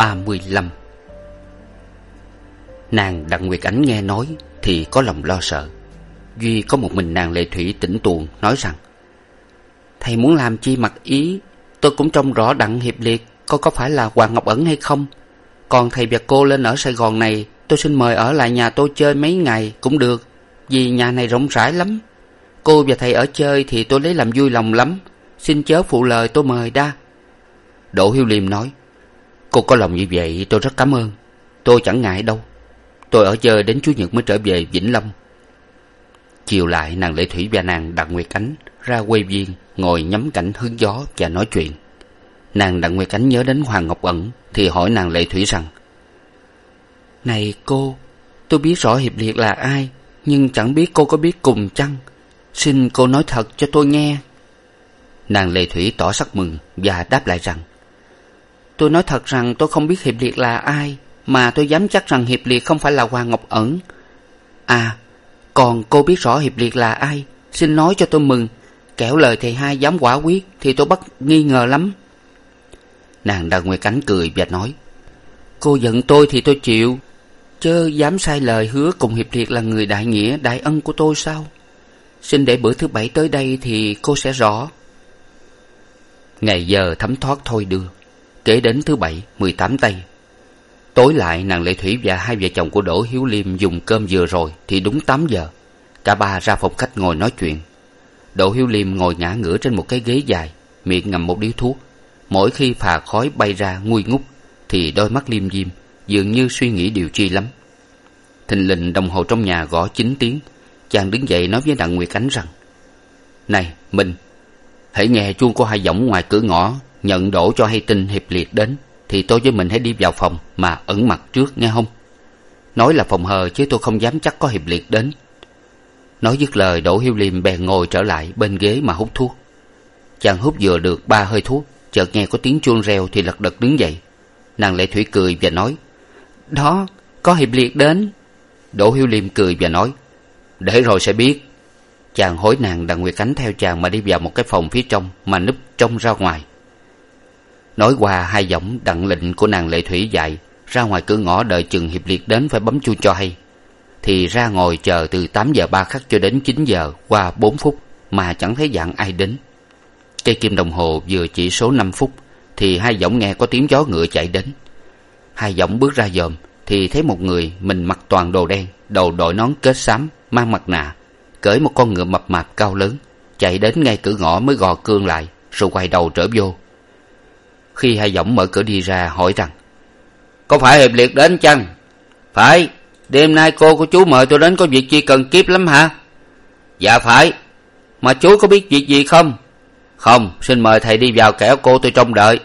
Tập ba mươi lăm. Nàng đặng nguyệt ánh nghe nói thì có lòng lo sợ, duy có một mình nàng lệ thủy tỉnh tuồng nói rằng, thầy muốn làm chi mặc ý, tôi cũng trông rõ đặng hiệp liệt coi có phải là hoàng ngọc ẩn hay không. Còn thầy và cô lên ở sài gòn này, tôi xin mời ở lại nhà tôi chơi mấy ngày cũng được, vì nhà này rộng rãi lắm. Cô và thầy ở chơi thì tôi lấy làm vui lòng lắm, xin chớ phụ lời tôi mời đa. Đỗ hiếu liêm nói cô có lòng như vậy, tôi rất cảm ơn. Tôi chẳng ngại đâu. Tôi ở chơi đến chủ nhật mới trở về vĩnh long. Chiều lại, nàng lệ thủy và nàng đặng nguyệt ánh ra quê viên, ngồi nhắm cảnh hứng gió và nói chuyện. Nàng đặng nguyệt ánh nhớ đến hoàng ngọc ẩn thì hỏi nàng lệ thủy rằng, này cô, tôi biết rõ hiệp liệt là ai, nhưng chẳng biết cô có biết cùng chăng? Xin cô nói thật cho tôi nghe. Nàng lệ thủy tỏ sắc mừng và đáp lại rằng tôi nói thật rằng tôi không biết hiệp liệt là ai, mà tôi dám chắc rằng hiệp liệt không phải là hoàng ngọc ẩn. À còn cô biết rõ hiệp liệt là ai, xin nói cho tôi mừng. Kẻo lời thầy hai dám quả quyết thì tôi bắt nghi ngờ lắm. Nàng đặng nguyệt cánh cười và nói, cô giận tôi thì tôi chịu, chớ dám sai lời hứa cùng hiệp liệt là người đại nghĩa, đại ân của tôi sao? Xin để bữa thứ bảy tới đây thì cô sẽ rõ. Ngày giờ thấm thoát thôi đưa kế đến thứ bảy, mười tám tây. Tối lại, nàng lệ thủy và hai vợ chồng của đỗ hiếu liêm dùng cơm vừa rồi thì đúng tám giờ. Cả ba ra phòng khách ngồi nói chuyện. Đỗ hiếu liêm ngồi ngã ngửa trên một cái ghế dài, miệng ngậm một điếu thuốc. Mỗi khi phà khói bay ra nguôi ngút thì đôi mắt liêm diêm, dường như suy nghĩ điều chi lắm. Thình lình đồng hồ trong nhà gõ chín tiếng. Chàng đứng dậy nói với đặng nguyệt ánh rằng, này, minh, hãy nghe chuông của hai giọng ngoài cửa ngõ nhận đổ cho hay tin hiệp liệt đến, thì tôi với mình hãy đi vào phòng mà ẩn mặt trước, nghe không? Nói là phòng hờ chứ tôi không dám chắc có hiệp liệt đến. Nói dứt lời, đỗ hiếu liêm bèn ngồi trở lại bên ghế mà hút thuốc. Chàng hút vừa được ba hơi thuốc, chợt nghe có tiếng chuông reo thì lật đật đứng dậy. Nàng lệ thủy cười và nói, đó, có hiệp liệt đến. Đỗ hiếu liêm cười và nói, để rồi sẽ biết. Chàng hối nàng đặng nguyệt cánh theo chàng mà đi vào một cái phòng phía trong mà núp trông ra ngoài nói qua, hai giọng đặng lệnh của nàng lệ thủy dạy, ra ngoài cửa ngõ đợi chừng hiệp liệt đến phải bấm chuông cho hay. Thì ra ngồi chờ từ tám giờ ba khắc cho đến chín giờ, qua bốn phút, mà chẳng thấy dạng ai đến. Cây kim đồng hồ vừa chỉ số năm phút, thì hai giọng nghe có tiếng gió ngựa chạy đến. Hai giọng bước ra dòm, thì thấy một người mình mặc toàn đồ đen, đầu đội nón kết xám, mang mặt nạ, cởi một con ngựa mập mạp cao lớn, chạy đến ngay cửa ngõ mới gò cương lại, rồi quay đầu trở vô khi hai giọng mở cửa đi ra hỏi rằng, có phải hiệp liệt đến chăng? Phải, đêm nay cô của chú mời tôi đến có việc chi cần kiếp lắm hả? Dạ phải, mà chú có biết việc gì không? Không, xin mời thầy đi vào kẻo cô tôi trông đợi.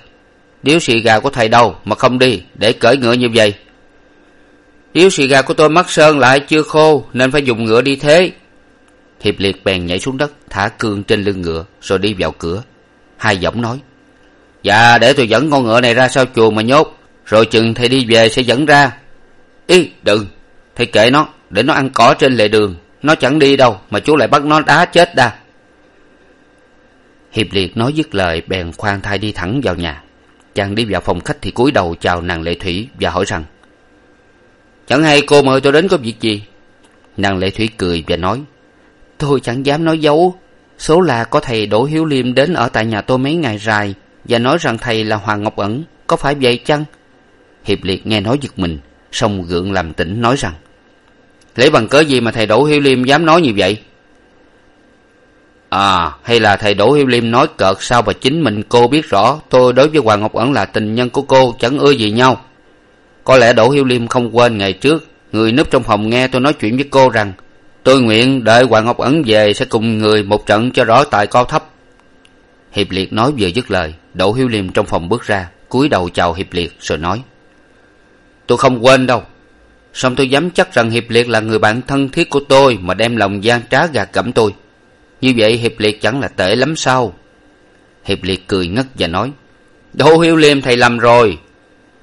Điếu xì gà của thầy đâu mà không đi, để cởi ngựa như vậy. Điếu xì gà của tôi mắc sơn lại chưa khô, nên phải dùng ngựa đi thế. Hiệp liệt bèn nhảy xuống đất, thả cương trên lưng ngựa, rồi đi vào cửa. Hai giọng nói dạ để tôi dẫn con ngựa này ra sau chùa mà nhốt, rồi chừng thầy đi về sẽ dẫn ra. Ý, đừng. Thầy kệ nó, để nó ăn cỏ trên lề đường. Nó chẳng đi đâu, mà chú lại bắt nó đá chết đa. Hiệp liệt nói dứt lời, bèn khoan thai đi thẳng vào nhà. Chàng đi vào phòng khách thì cúi đầu chào nàng lệ thủy và hỏi rằng, chẳng hay cô mời tôi đến có việc gì? Nàng lệ thủy cười và nói, tôi chẳng dám nói dấu. Số là có thầy đỗ hiếu liêm đến ở tại nhà tôi mấy ngày dài và nói rằng thầy là hoàng ngọc ẩn, có phải vậy chăng? Hiệp liệt nghe nói giật mình, song gượng làm tỉnh nói rằng, lấy bằng cớ gì mà thầy đỗ hiếu liêm dám nói như vậy? À hay là thầy đỗ hiếu liêm nói cợt sao mà chính mình cô biết rõ, tôi đối với hoàng ngọc ẩn là tình nhân của cô, chẳng ưa gì nhau. Có lẽ đỗ hiếu liêm không quên ngày trước, người núp trong phòng nghe tôi nói chuyện với cô rằng, tôi nguyện đợi hoàng ngọc ẩn về sẽ cùng người một trận cho rõ tài cao thấp. Hiệp liệt nói vừa dứt lời đỗ hiếu liêm trong phòng bước ra, cúi đầu chào hiệp liệt rồi nói, tôi không quên đâu. Song tôi dám chắc rằng hiệp liệt là người bạn thân thiết của tôi mà đem lòng gian trá gạt gẫm tôi. Như vậy hiệp liệt chẳng là tệ lắm sao? Hiệp liệt cười ngất và nói, đỗ hiếu liêm thầy lầm rồi.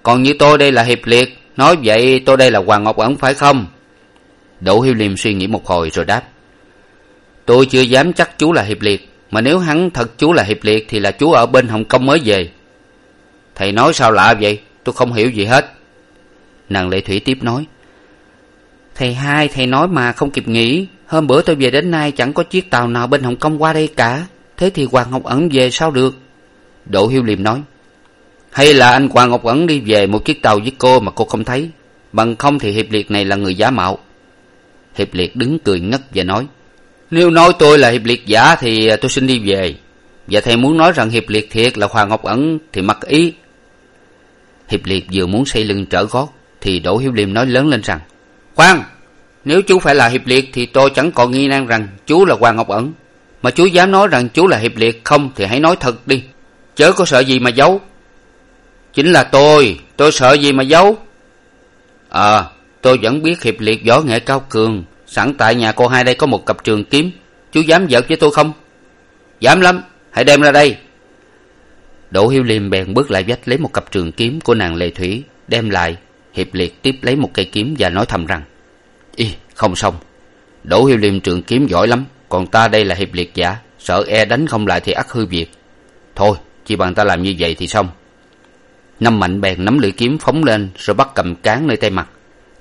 Còn như tôi đây là hiệp liệt, nói vậy tôi đây là hoàng ngọc ẩn phải không? Đỗ hiếu liêm suy nghĩ một hồi rồi đáp, tôi chưa dám chắc chú là hiệp liệt mà nếu hắn thật chú là hiệp liệt thì là chú ở bên hồng kông mới về. Thầy nói sao lạ vậy? Tôi không hiểu gì hết. Nàng lệ thủy tiếp nói, thầy hai, thầy nói mà không kịp nghĩ. Hôm bữa tôi về đến nay chẳng có chiếc tàu nào bên hồng kông qua đây cả. Thế thì hoàng ngọc ẩn về sao được? Đỗ hiếu liêm nói, hay là anh hoàng ngọc ẩn đi về một chiếc tàu với cô mà cô không thấy? Bằng không thì hiệp liệt này là người giả mạo. Hiệp liệt đứng cười ngất và nói nếu nói tôi là hiệp liệt giả thì tôi xin đi về. Và thầy muốn nói rằng hiệp liệt thiệt là hoàng ngọc ẩn thì mặc ý. Hiệp liệt vừa muốn xây lưng trở gót thì đỗ hiếu liêm nói lớn lên rằng khoan nếu chú phải là hiệp liệt thì tôi chẳng còn nghi nan rằng chú là hoàng ngọc ẩn mà chú dám nói rằng chú là hiệp liệt không thì hãy nói thật đi. Chớ có sợ gì mà giấu. Chính là tôi tôi sợ gì mà giấu? Ờ tôi vẫn biết hiệp liệt võ nghệ cao cường sẵn tại nhà cô hai đây có một cặp trường kiếm. Chú dám giật với tôi không? Dám lắm, hãy đem ra đây. Đỗ hiếu liêm bèn bước lại vách lấy một cặp trường kiếm của nàng lệ thủy, đem lại, hiệp liệt tiếp lấy một cây kiếm và nói thầm rằng y không xong. Đỗ hiếu liêm trường kiếm giỏi lắm, còn ta đây là hiệp liệt giả, sợ e đánh không lại thì ắt hư việc. Thôi, chỉ bằng ta làm như vậy thì xong. Năm mạnh bèn nắm lưỡi kiếm phóng lên, rồi bắt cầm cán nơi tay mặt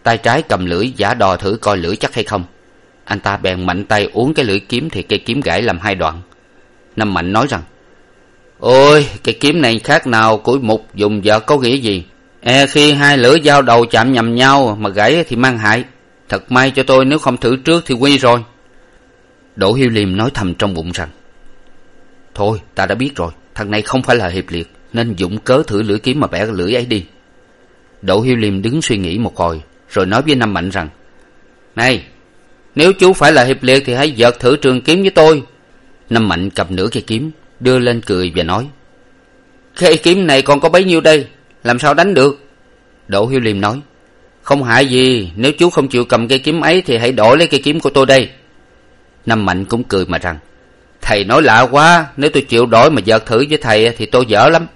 tay trái cầm lưỡi, giả đò thử coi lưỡi chắc hay không. Anh ta bèn mạnh tay uống cái lưỡi kiếm thì cây kiếm gãy làm hai đoạn. Năm mạnh nói rằng, ôi, cây kiếm này khác nào củi mục dùng vợ có nghĩa gì? E khi hai lưỡi dao đầu chạm nhầm nhau mà gãy thì mang hại. Thật may cho tôi nếu không thử trước thì quy rồi. Đỗ hiếu liêm nói thầm trong bụng rằng, thôi, ta đã biết rồi, thằng này không phải là hiệp liệt, nên dụng cớ thử lưỡi kiếm mà bẻ lưỡi ấy đi. Đỗ hiếu liêm đứng suy nghĩ một hồi rồi nói với năm mạnh rằng, này, nếu chú phải là hiệp liệt thì hãy giật thử trường kiếm với tôi. Năm mạnh cầm nửa cây kiếm, đưa lên cười và nói cây kiếm này còn có bấy nhiêu đây, làm sao đánh được? Đỗ hiếu liêm nói, không hại gì, nếu chú không chịu cầm cây kiếm ấy thì hãy đổi lấy cây kiếm của tôi đây. Năm mạnh cũng cười mà rằng, thầy nói lạ quá, nếu tôi chịu đổi mà giật thử với thầy thì tôi dở lắm.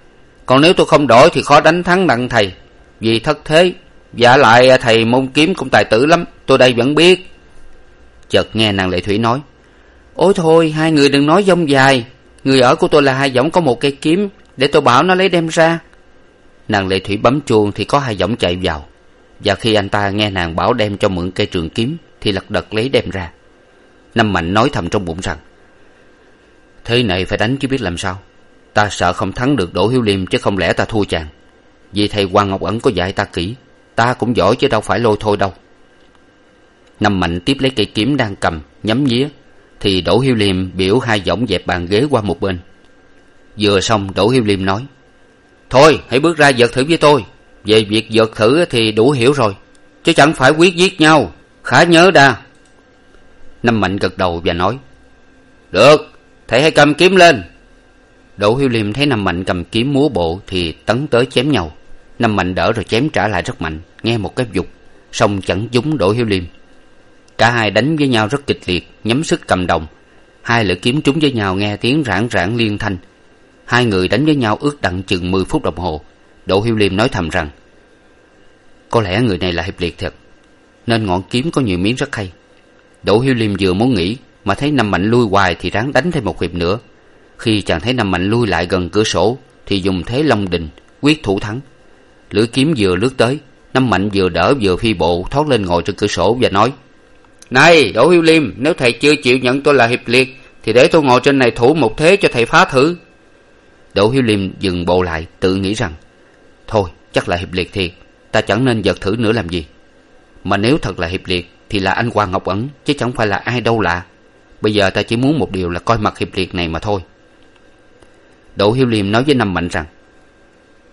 Còn nếu tôi không đổi thì khó đánh thắng đặng thầy. Vì thất thế Dạ lại à, thầy môn kiếm cũng tài tử lắm, Tôi đây vẫn biết. Chợt nghe nàng lệ thủy nói, Ôi thôi, hai người đừng nói dông dài. Người ở của tôi là hai giọng có một cây kiếm, Để tôi bảo nó lấy đem ra. Nàng lệ thủy bấm chuông thì có hai giọng chạy vào. Và khi anh ta nghe nàng bảo đem cho mượn cây trường kiếm, Thì lật đật lấy đem ra. Năm mạnh nói thầm trong bụng rằng, Thế này phải đánh chứ biết làm sao. Ta sợ không thắng được Đỗ Hiếu Liêm Chứ không lẽ ta thua chàng. Vì thầy Hoàng Ngọc Ẩn có dạy ta kỹ ta cũng giỏi chứ đâu phải lôi thôi đâu. Năm mạnh tiếp lấy cây kiếm đang cầm, nhắm nhía, thì đỗ hiếu liêm biểu hai giọng dẹp bàn ghế qua một bên. Vừa xong, đỗ hiếu liêm nói, thôi, hãy bước ra vật thử với tôi. Về việc vật thử thì đủ hiểu rồi, chứ chẳng phải quyết giết nhau. Khá nhớ đa. Năm mạnh gật đầu và nói, được, thầy hãy cầm kiếm lên. Đỗ hiếu liêm thấy năm mạnh cầm kiếm múa bộ thì tấn tới chém nhau năm mạnh đỡ rồi chém trả lại rất mạnh, nghe một cái dục, song chẳng dúng đỗ hiếu liêm. Cả hai đánh với nhau rất kịch liệt, nhắm sức cầm đồng. Hai lưỡi kiếm trúng với nhau nghe tiếng rảng rảng liên thanh. Hai người đánh với nhau ước đặng chừng mười phút đồng hồ. Đỗ hiếu liêm nói thầm rằng, có lẽ người này là hiệp liệt thật, nên ngọn kiếm có nhiều miếng rất hay. Đỗ hiếu liêm vừa muốn nghĩ, mà thấy năm mạnh lui hoài thì ráng đánh thêm một hiệp nữa. Khi chàng thấy năm mạnh lui lại gần cửa sổ, thì dùng thế long đình quyết thủ thắng lưỡi kiếm vừa lướt tới, năm mạnh vừa đỡ vừa phi bộ thoát lên ngồi trên cửa sổ và nói, này, đỗ hiếu liêm, nếu thầy chưa chịu nhận tôi là hiệp liệt, thì để tôi ngồi trên này thủ một thế cho thầy phá thử. Đỗ hiếu liêm dừng bộ lại, tự nghĩ rằng, thôi, chắc là hiệp liệt thiệt, ta chẳng nên giật thử nữa làm gì. Mà nếu thật là hiệp liệt, thì là anh hoàng ngọc ẩn, chứ chẳng phải là ai đâu lạ. Bây giờ ta chỉ muốn một điều là coi mặt hiệp liệt này mà thôi. Đỗ hiếu liêm nói với năm mạnh rằng,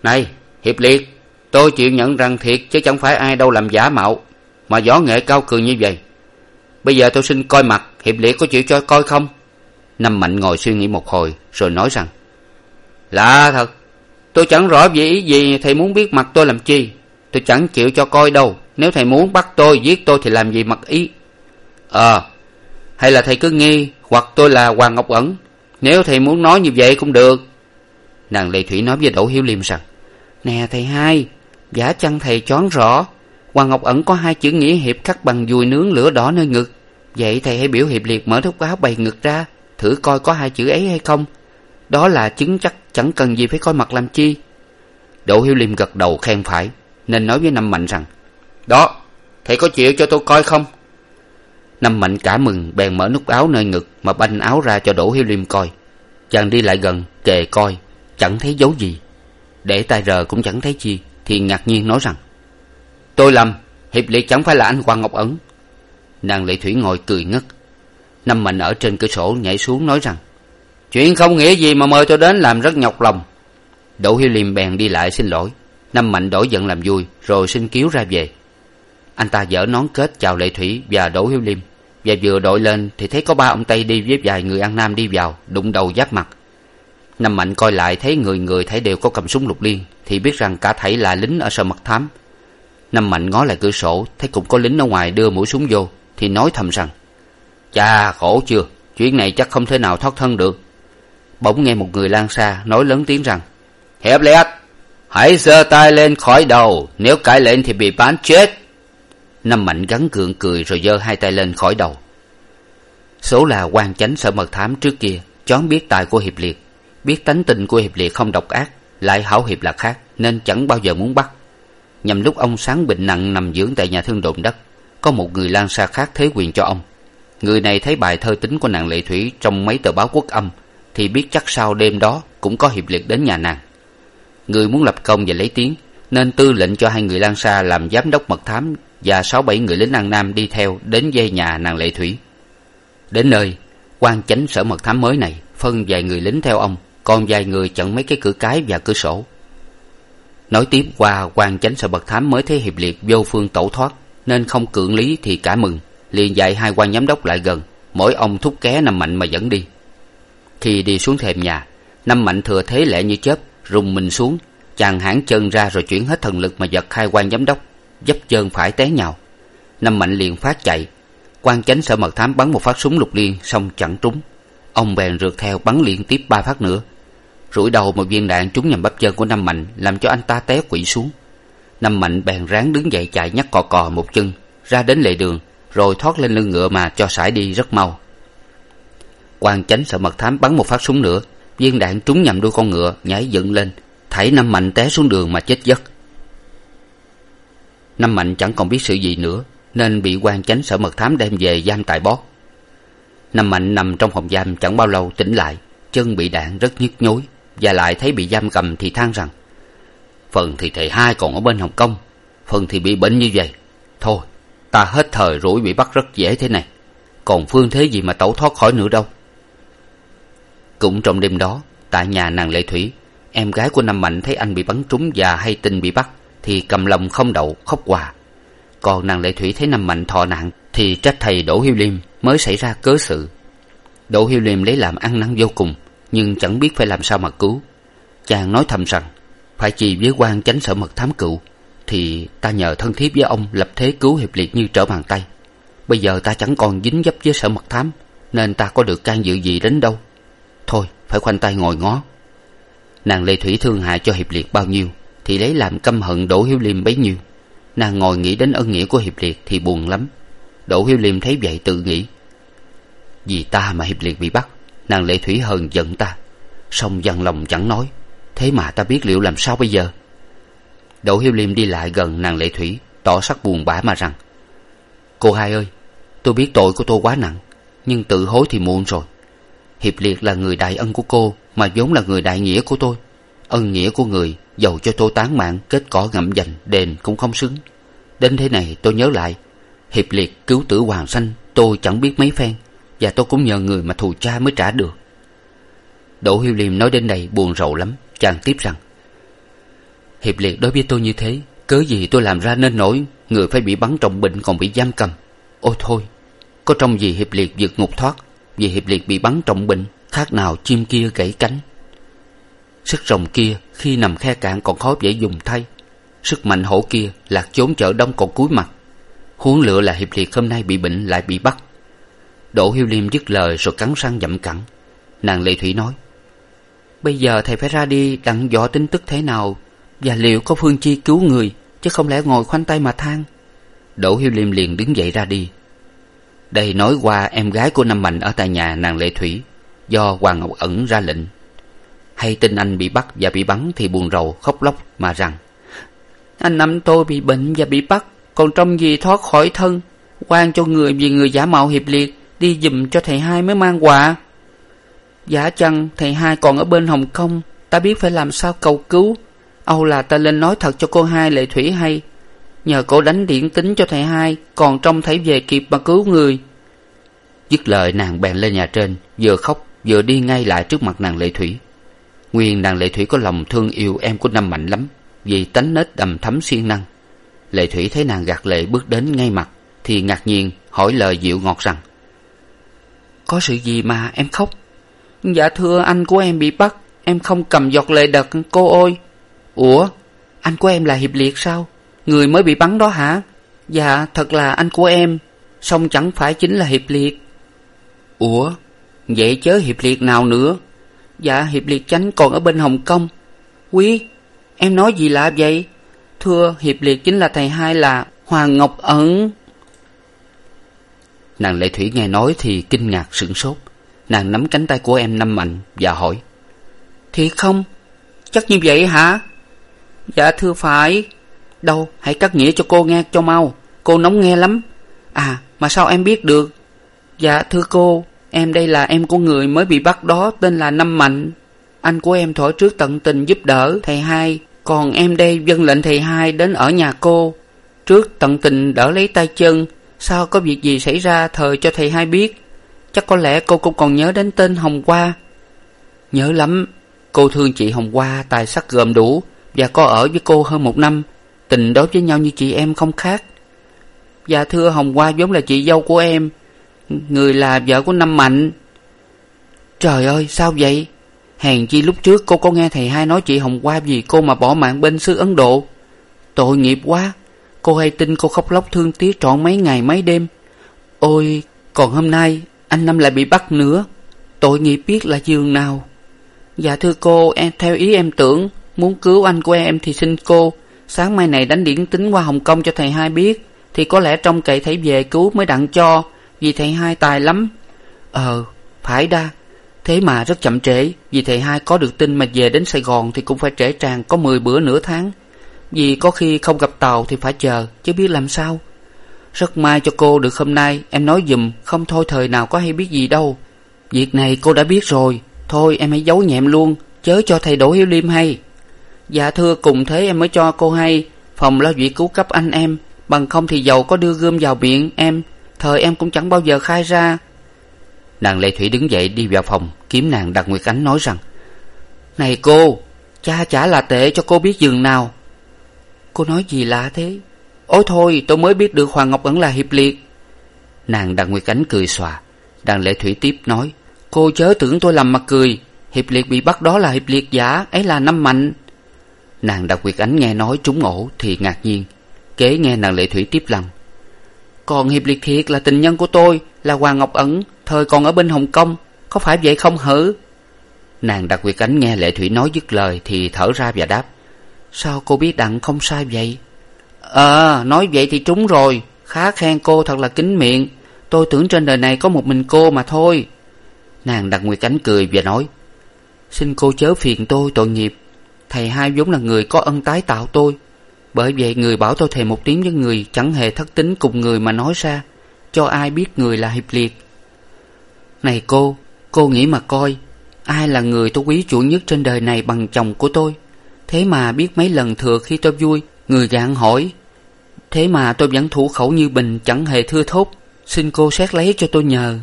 này, hiệp liệt tôi chịu nhận rằng thiệt chứ chẳng phải ai đâu làm giả mạo, mà võ nghệ cao cường như vậy. Bây giờ tôi xin coi mặt hiệp liệt có chịu cho coi không? Năm mạnh ngồi suy nghĩ một hồi, rồi nói rằng, lạ thật, tôi chẳng rõ vì ý gì thầy muốn biết mặt tôi làm chi. Tôi chẳng chịu cho coi đâu, nếu thầy muốn bắt tôi, giết tôi thì làm gì mặc ý? Ờ hay là thầy cứ nghi, hoặc tôi là hoàng ngọc ẩn. Nếu thầy muốn nói như vậy cũng được. Nàng lệ thủy nói với đỗ hiếu liêm rằng, nè thầy hai giả chăng thầy choáng rõ, hoàng ngọc ẩn có hai chữ nghĩa hiệp khắc bằng dùi nướng lửa đỏ nơi ngực. Vậy thầy hãy biểu hiệp liệt mở thúc áo bày ngực ra, thử coi có hai chữ ấy hay không. Đó là chứng chắc chẳng cần gì phải coi mặt làm chi. Đỗ hiếu liêm gật đầu khen phải, nên nói với năm mạnh rằng, đó, thầy có chịu cho tôi coi không? Năm mạnh cả mừng, bèn mở nút áo nơi ngực mà banh áo ra cho đỗ hiếu liêm coi. Chàng đi lại gần, kề coi, chẳng thấy dấu gì. Để tay rờ cũng chẳng thấy chi thì ngạc nhiên nói rằng, tôi lầm hiệp lệ chẳng phải là anh hoàng ngọc ẩn nàng lệ thủy ngồi cười ngất. Năm mạnh ở trên cửa sổ nhảy xuống nói rằng, chuyện không nghĩa gì mà mời tôi đến làm rất nhọc lòng. Đỗ hiếu liêm bèn đi lại xin lỗi. Năm mạnh đổi giận làm vui, rồi xin cứu ra về. Anh ta dở nón kết chào lệ thủy và đỗ hiếu liêm và vừa đội lên thì thấy có ba ông tây đi với vài người ăn nam đi vào, đụng đầu giáp mặt năm mạnh coi lại thấy người người thấy đều có cầm súng lục liên, thì biết rằng cả thảy là lính ở sở mật thám. Năm mạnh ngó lại cửa sổ, thấy cũng có lính ở ngoài đưa mũi súng vô, thì nói thầm rằng, chà, khổ chưa, chuyện này chắc không thể nào thoát thân được. Bỗng nghe một người lan xa, nói lớn tiếng rằng hiệp liệt hãy giơ tay lên khỏi đầu, nếu cãi lệnh thì bị bán chết. Năm mạnh gắn gượng cười rồi giơ hai tay lên khỏi đầu. Số là quan chánh sở mật thám trước kia, chón biết tài của hiệp liệt biết tánh tình của hiệp liệt không độc ác, lại hảo hiệp là khác, nên chẳng bao giờ muốn bắt. Nhằm lúc ông sáng bệnh nặng nằm dưỡng tại nhà thương đồn đất, có một người lan xa khác thế quyền cho ông. Người này thấy bài thơ tính của nàng lệ thủy trong mấy tờ báo quốc âm, thì biết chắc sau đêm đó cũng có hiệp liệt đến nhà nàng. Người muốn lập công và lấy tiếng, nên tư lệnh cho hai người lan xa làm giám đốc mật thám và sáu bảy người lính an nam đi theo đến dây nhà nàng lệ thủy. Đến nơi, quan chánh sở mật thám mới này phân vài người lính theo ông còn vài người chặn mấy cái cửa cái và cửa sổ. Nói tiếp, qua quan chánh sở mật thám mới thấy hiệp liệt vô phương tẩu thoát, nên không cưỡng lý thì cả mừng, liền dạy hai quan giám đốc lại gần, mỗi ông thúc ké năm mạnh mà dẫn đi. Khi đi xuống thềm nhà, năm mạnh thừa thế lẹ như chớp, rùng mình xuống, chàng hãng chân ra rồi chuyển hết thần lực mà giật hai quan giám đốc, dấp chân phải té nhào. Năm mạnh liền phát chạy, quan chánh sở mật thám bắn một phát súng lục liên, xong chẳng trúng. Ông bèn rượt theo bắn liên tiếp ba phát nữa rủi đầu một viên đạn trúng nhầm bắp chân của năm mạnh, làm cho anh ta té quỵ xuống. Năm mạnh bèn ráng đứng dậy chạy nhắc cò cò một chân, ra đến lề đường, rồi thoát lên lưng ngựa mà cho sải đi rất mau. Quan chánh sợ mật thám bắn một phát súng nữa, viên đạn trúng nhầm đuôi con ngựa, nhảy dựng lên thảy năm mạnh té xuống đường mà chết giấc. Năm mạnh chẳng còn biết sự gì nữa, nên bị quan chánh sở mật thám đem về giam tại bót. Năm mạnh nằm trong phòng giam chẳng bao lâu tỉnh lại, chân bị đạn rất nhức nhối và lại thấy bị giam cầm thì than rằng, phần thì thầy hai còn ở bên hồng kông, phần thì bị bệnh như vậy. Thôi, ta hết thời rủi bị bắt rất dễ thế này, còn phương thế gì mà tẩu thoát khỏi nữa đâu. Cũng trong đêm đó, tại nhà nàng lệ thủy, em gái của năm mạnh thấy anh bị bắn trúng và hay tin bị bắt thì cầm lòng không đậu, khóc hòa. Còn nàng lệ thủy thấy năm mạnh thọ nạn thì trách thầy đỗ hiếu liêm mới xảy ra cớ sự. Đỗ hiếu liêm lấy làm ăn năn vô cùng nhưng chẳng biết phải làm sao mà cứu. Chàng nói thầm rằng, phải chi với quan chánh sở mật thám cựu, thì ta nhờ thân thiết với ông lập thế cứu hiệp liệt như trở bàn tay. Bây giờ ta chẳng còn dính dấp với sở mật thám, nên ta có được can dự gì đến đâu. Thôi, phải khoanh tay ngồi ngó. Nàng lê thủy thương hại cho hiệp liệt bao nhiêu, thì lấy làm căm hận đỗ hiếu liêm bấy nhiêu. Nàng ngồi nghĩ đến ân nghĩa của hiệp liệt thì buồn lắm. Đỗ hiếu liêm thấy vậy tự nghĩ, vì ta mà hiệp liệt bị bắt nàng lệ thủy hờn giận ta. Song dằn lòng chẳng nói. Thế mà ta biết liệu làm sao bây giờ? Đỗ hiếu liêm đi lại gần nàng lệ thủy, tỏ sắc buồn bã mà rằng, cô hai ơi, tôi biết tội của tôi quá nặng, nhưng tự hối thì muộn rồi. Hiệp liệt là người đại ân của cô, mà vốn là người đại nghĩa của tôi. Ân nghĩa của người dầu cho tôi tán mạng, kết cỏ ngậm dành, đền cũng không xứng. Đến thế này tôi nhớ lại, hiệp liệt cứu tử hoàng sanh, tôi chẳng biết mấy phen và tôi cũng nhờ người mà thù cha mới trả được. Đỗ hiếu liêm nói đến đây buồn rầu lắm, chàng tiếp rằng, hiệp liệt, đối với tôi như thế, cớ gì tôi làm ra nên nổi, người phải bị bắn trọng bệnh còn bị giam cầm. Ôi thôi, có trong gì hiệp liệt vượt ngục thoát, vì hiệp liệt bị bắn trọng bệnh, khác nào chim kia gãy cánh. Sức rồng kia khi nằm khe cạn còn khó dễ dùng thay, sức mạnh hổ kia lạc trốn chợ đông còn cúi mặt. Huống lựa là hiệp liệt hôm nay bị bệnh lại bị bắt đỗ hiếu liêm dứt lời rồi cắn răng dậm cẳng. Nàng lệ thủy nói, bây giờ thầy phải ra đi đặng dò tin tức thế nào? Và liệu có phương chi cứu người, chứ không lẽ ngồi khoanh tay mà than? Đỗ hiếu liêm liền đứng dậy ra đi. Đây nói qua em gái của năm mạnh ở tại nhà nàng lệ thủy, do hoàng ngọc ẩn ra lệnh. Hay tin anh bị bắt và bị bắn thì buồn rầu, khóc lóc mà rằng, anh năm tôi bị bệnh và bị bắt, còn trong gì thoát khỏi thân quan cho người vì người giả mạo hiệp liệt đi giùm cho thầy hai mới mang quà. Giả chăng thầy hai còn ở bên hồng kông, ta biết phải làm sao cầu cứu. Âu là ta lên nói thật cho cô hai lệ thủy hay. Nhờ cô đánh điển tính cho thầy hai, còn trông thấy về kịp mà cứu người. Dứt lời, nàng bèn lên nhà trên, vừa khóc, vừa đi ngay lại trước mặt nàng lệ thủy. Nguyên nàng lệ thủy có lòng thương yêu em của năm mạnh lắm, vì tánh nết đầm thấm siêng năng. Lệ thủy thấy nàng gạt lệ bước đến ngay mặt, thì ngạc nhiên, hỏi lời dịu ngọt rằng có sự gì mà em khóc? Dạ thưa, anh của em bị bắt, em không cầm giọt lệ đật, cô ôi ủa, anh của em là hiệp liệt sao? Người mới bị bắn đó hả? Dạ thật là anh của em, song chẳng phải chính là hiệp liệt. Ủa, vậy chớ hiệp liệt nào nữa. Dạ hiệp liệt chánh còn ở bên hồng kông. Quý, em nói gì lạ vậy? Thưa, hiệp liệt chính là thầy hai là hoàng ngọc ẩn nàng lệ thủy nghe nói thì kinh ngạc sửng sốt. Nàng nắm cánh tay của em năm mạnh và hỏi thiệt không? Chắc như vậy hả? Dạ thưa phải. Đâu, hãy cắt nghĩa cho cô nghe, cho mau. Cô nóng nghe lắm. À mà sao em biết được? Dạ thưa cô, em đây là em của người mới bị bắt đó, tên là năm mạnh. Anh của em thổi trước tận tình giúp đỡ thầy hai, còn em đây vâng lệnh thầy hai đến ở nhà cô. Trước tận tình đỡ lấy tay chân sao có việc gì xảy ra thời cho thầy hai biết? Chắc có lẽ cô cũng còn nhớ đến tên hồng hoa. Nhớ lắm, cô thương chị hồng hoa, tài sắc gồm đủ, và có ở với cô hơn một năm. Tình đối với nhau như chị em không khác. Dạ thưa hồng hoa, vốn là chị dâu của em. Người là vợ của năm mạnh. Trời ơi, sao vậy? Hèn chi lúc trước cô có nghe thầy hai nói chị hồng hoa vì cô mà bỏ mạng bên xứ ấn độ. Tội nghiệp quá cô hay tin cô khóc lóc thương tiếc trọn mấy ngày mấy đêm. Ôi, còn hôm nay, anh năm lại bị bắt nữa. Tội nghiệp biết là giường nào. Dạ thưa cô, em, theo ý em tưởng, muốn cứu anh của em thì xin cô. Sáng mai này đánh điển tính qua hồng kông cho thầy hai biết, thì có lẽ trông cậy thấy về cứu mới đặng cho, vì thầy hai tài lắm. Ờ phải đa. Thế mà rất chậm trễ, vì thầy hai có được tin mà về đến sài gòn thì cũng phải trễ tràn có mười bữa nửa tháng vì có khi không gặp tàu thì phải chờ, chứ biết làm sao. Rất may cho cô được hôm nay, em nói giùm, không thôi thời nào có hay biết gì đâu. Việc này cô đã biết rồi. Thôi, em hãy giấu nhẹm luôn, chớ cho thầy đỗ hiếu liêm hay. Dạ thưa, cùng thế em mới cho cô hay. Phòng lo việc cứu cấp anh em. Bằng không thì dầu có đưa gươm vào miệng em, thời em cũng chẳng bao giờ khai ra. Nàng lệ thủy đứng dậy đi vào phòng, kiếm nàng đặt nguyệt ánh nói rằng, này cô, cha chả là tệ cho cô biết giường nào cô nói gì lạ thế? Ôi thôi, tôi mới biết được hoàng ngọc ẩn là hiệp liệt. Nàng Đặng nguyệt ánh cười xòa đặng lệ thủy tiếp nói, cô chớ tưởng tôi làm mặt cười, hiệp liệt bị bắt đó là hiệp liệt giả, ấy là năm mạnh. Nàng đặc nguyệt ánh nghe nói trúng ổ thì ngạc nhiên, kế nghe nàng lệ thủy tiếp lần còn hiệp liệt thiệt là tình nhân của tôi, là hoàng ngọc ẩn thời còn ở bên hồng kông, có phải vậy không hử? Nàng đặc nguyệt ánh nghe lệ thủy nói dứt lời thì thở ra và đáp sao cô biết đặng không sai vậy? Ờ nói vậy thì trúng rồi. Khá khen cô thật là kính miệng. Tôi tưởng trên đời này có một mình cô mà thôi. Nàng đặt nguyệt cánh cười và nói, xin cô chớ phiền tôi, tội nghiệp. Thầy hai vốn là người có ân tái tạo tôi. Bởi vậy người bảo tôi thề một tiếng với người chẳng hề thất tính cùng người mà nói ra. Cho ai biết người là hiệp liệt. Này cô cô nghĩ mà coi, ai là người tôi quý chuộng nhất trên đời này bằng chồng của tôi? Thế mà biết mấy lần thừa khi tôi vui, người gạn hỏi. Thế mà tôi vẫn thủ khẩu như bình, chẳng hề thưa thốt. Xin cô xét lấy cho tôi nhờ.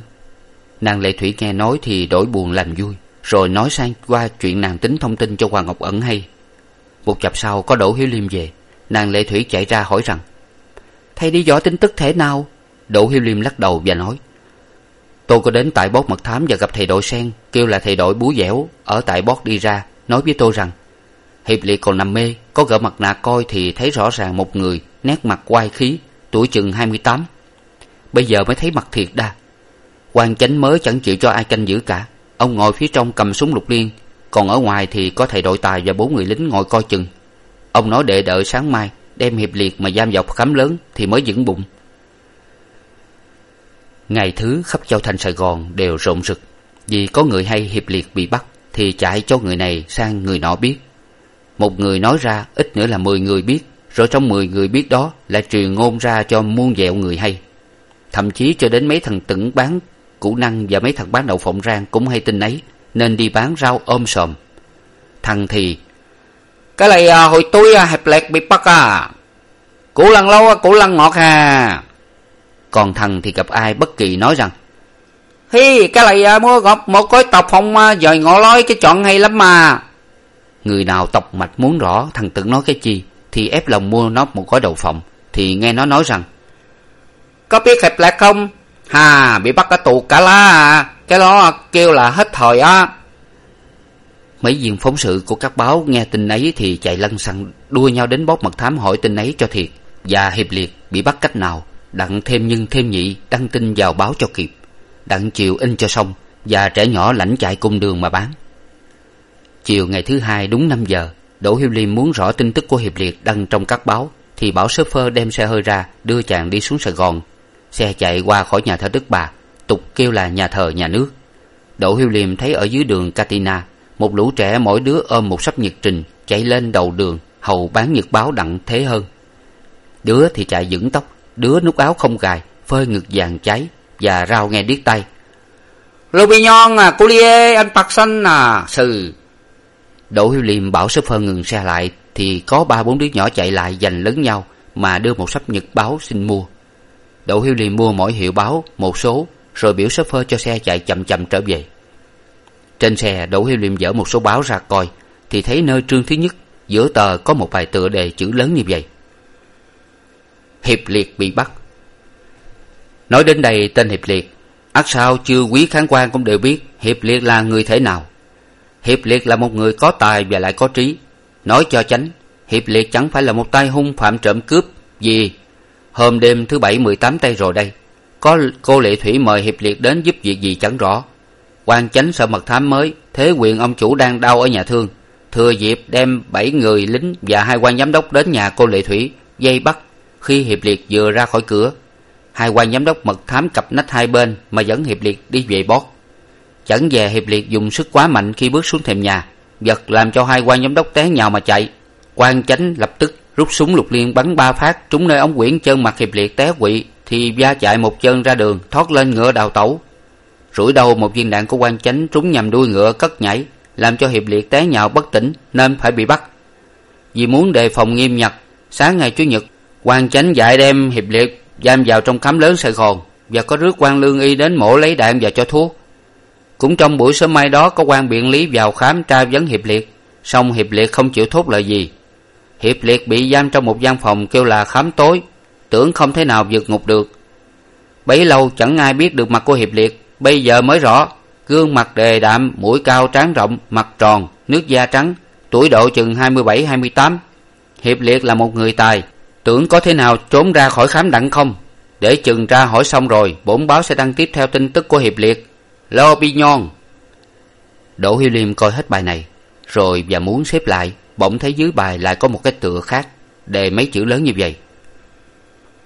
Nàng lệ thủy nghe nói thì đổi buồn làm vui, rồi nói sang qua chuyện nàng tính thông tin cho hoàng ngọc ẩn hay. Một chập sau, có đỗ hiếu liêm về. Nàng lệ thủy chạy ra hỏi rằng thầy đi dõi tin tức thể nào? Đỗ hiếu liêm lắc đầu và nói, tôi có đến tại bót mật thám và gặp thầy đội sen, kêu là thầy đội bú dẻo. Ở tại bót đi ra, nói với tôi rằng hiệp liệt còn nằm mê, có gỡ mặt nạ coi thì thấy rõ ràng một người nét mặt oai khí, tuổi chừng hai mươi tám. Bây giờ mới thấy mặt thiệt đa. Quan chánh mới chẳng chịu cho ai canh giữ cả. Ông ngồi phía trong cầm súng lục liên, còn ở ngoài thì có thầy đội tài và bốn người lính ngồi coi chừng. Ông nói để đợi sáng mai, đem hiệp liệt mà giam vào khám lớn thì mới vững bụng. Ngày thứ khắp châu thành sài gòn đều rộn rực. Vì có người hay hiệp liệt bị bắt thì chạy cho người này sang người nọ biết một người nói ra ít nữa là mười người biết rồi trong mười người biết đó lại truyền ngôn ra cho muôn vẹo người hay. Thậm chí cho đến mấy thằng tửng bán củ năng và mấy thằng bán đậu phộng rang cũng hay tin ấy nên đi bán rau ôm sòm. Thằng thì cái này à, hồi tôi à, hẹp lẹt bị bắt à. Củ lăng lâu à, củ lăng ngọt à. Còn thằng thì gặp ai bất kỳ nói rằng hi cái này à, mua gọt một gói tập phong à, dời ngõ lói cái chọn hay lắm mà người nào tộc mạch muốn rõ thằng tưởng nói cái chi, thì ép lòng mua nó một gói đậu phộng thì nghe nó nói rằng, có biết hẹp lại không? Hà bị bắt ở tù cả lá à. Cái đó kêu là hết thời á. Mấy viên phóng sự của các báo nghe tin ấy thì chạy lăn xăng đua nhau đến bóp mật thám hỏi tin ấy cho thiệt. Và hiệp liệt bị bắt cách nào, đặng thêm nhân thêm nhị đăng tin vào báo cho kịp. Đặng chiều in cho xong, và trẻ nhỏ lãnh chạy cung đường mà bán chiều ngày thứ hai đúng năm giờ, đỗ hiếu liêm muốn rõ tin tức của hiệp liệt đăng trong các báo, thì bảo s phơ đem xe hơi ra, đưa chàng đi xuống sài gòn. Xe chạy qua khỏi nhà thờ đức bà, tục kêu là nhà thờ nhà nước. Đỗ hiếu liêm thấy ở dưới đường katina, một lũ trẻ mỗi đứa ôm một sấp nhật trình, chạy lên đầu đường, hầu bán nhật báo đặng thế hơn. Đứa thì chạy vững tóc, đứa nút áo không gài, phơi ngực vàng cháy, và rao nghe điếc tay lô bi nhon à cô lie anh bạc xanh à sừ đỗ hiếu liêm bảo sếp phơ ngừng xe lại, thì có ba bốn đứa nhỏ chạy lại giành lấn nhau mà đưa một sấp nhật báo xin mua. Đỗ hiếu liêm mua mỗi hiệu báo một số, rồi biểu sếp phơ cho xe chạy chậm chậm trở về. Trên xe, đỗ hiếu liêm dở một số báo ra coi, thì thấy nơi trương thứ nhất, giữa tờ có một bài tựa đề chữ lớn như vậy. Hiệp liệt bị bắt. Nói đến đây, tên hiệp liệt ắt sao chưa quý khán quan cũng đều biết hiệp liệt là người thể nào hiệp liệt là một người có tài và lại có trí. Nói cho chánh, hiệp liệt chẳng phải là một tay hung phạm trộm cướp gì? hôm đêm thứ bảy mười tám tây rồi đây, có cô lệ thủy mời hiệp liệt đến giúp việc gì chẳng rõ. Quan chánh sợ mật thám mới, thế quyền ông chủ đang đau ở nhà thương, thừa dịp đem bảy người lính và hai quan giám đốc đến nhà cô lệ thủy, dây bắt khi hiệp liệt vừa ra khỏi cửa. Hai quan giám đốc mật thám cặp nách hai bên mà dẫn hiệp liệt đi về bót chẳng về hiệp liệt dùng sức quá mạnh khi bước xuống thềm nhà. Vật làm cho hai quan giám đốc té nhào mà chạy. Quan chánh lập tức rút súng lục liên bắn ba phát trúng nơi ống quyển chân mặt hiệp liệt té quỵ, thì va chạy một chân ra đường, thoát lên ngựa đào tẩu. Rủi đầu một viên đạn của quan chánh trúng nhằm đuôi ngựa cất nhảy, làm cho hiệp liệt té nhào bất tỉnh, nên phải bị bắt. Vì muốn đề phòng nghiêm nhặt sáng ngày chủ nhật, quan chánh dạy đem hiệp liệt giam vào trong khám lớn sài gòn và có rước quan lương y đến mổ lấy đạn và cho thuốc cũng trong buổi sớm mai đó, có quan biện lý vào khám tra vấn hiệp liệt. Song hiệp liệt không chịu thốt lời gì. Hiệp liệt bị giam trong một gian phòng kêu là khám tối. Tưởng không thể nào vượt ngục được. Bấy lâu chẳng ai biết được mặt của hiệp liệt. Bây giờ mới rõ, gương mặt đề đạm, mũi cao trán rộng, mặt tròn, nước da trắng, tuổi độ chừng hai mươi bảy, hai mươi tám. Hiệp liệt là một người tài. Tưởng có thế nào trốn ra khỏi khám đặng không? Để chừng ra hỏi xong rồi, bổn báo sẽ đăng tiếp theo tin tức của hiệp liệt lo nhon. đỗ hiếu liêm coi hết bài này, rồi và muốn xếp lại, bỗng thấy dưới bài lại có một cái tựa khác, đề mấy chữ lớn như vậy.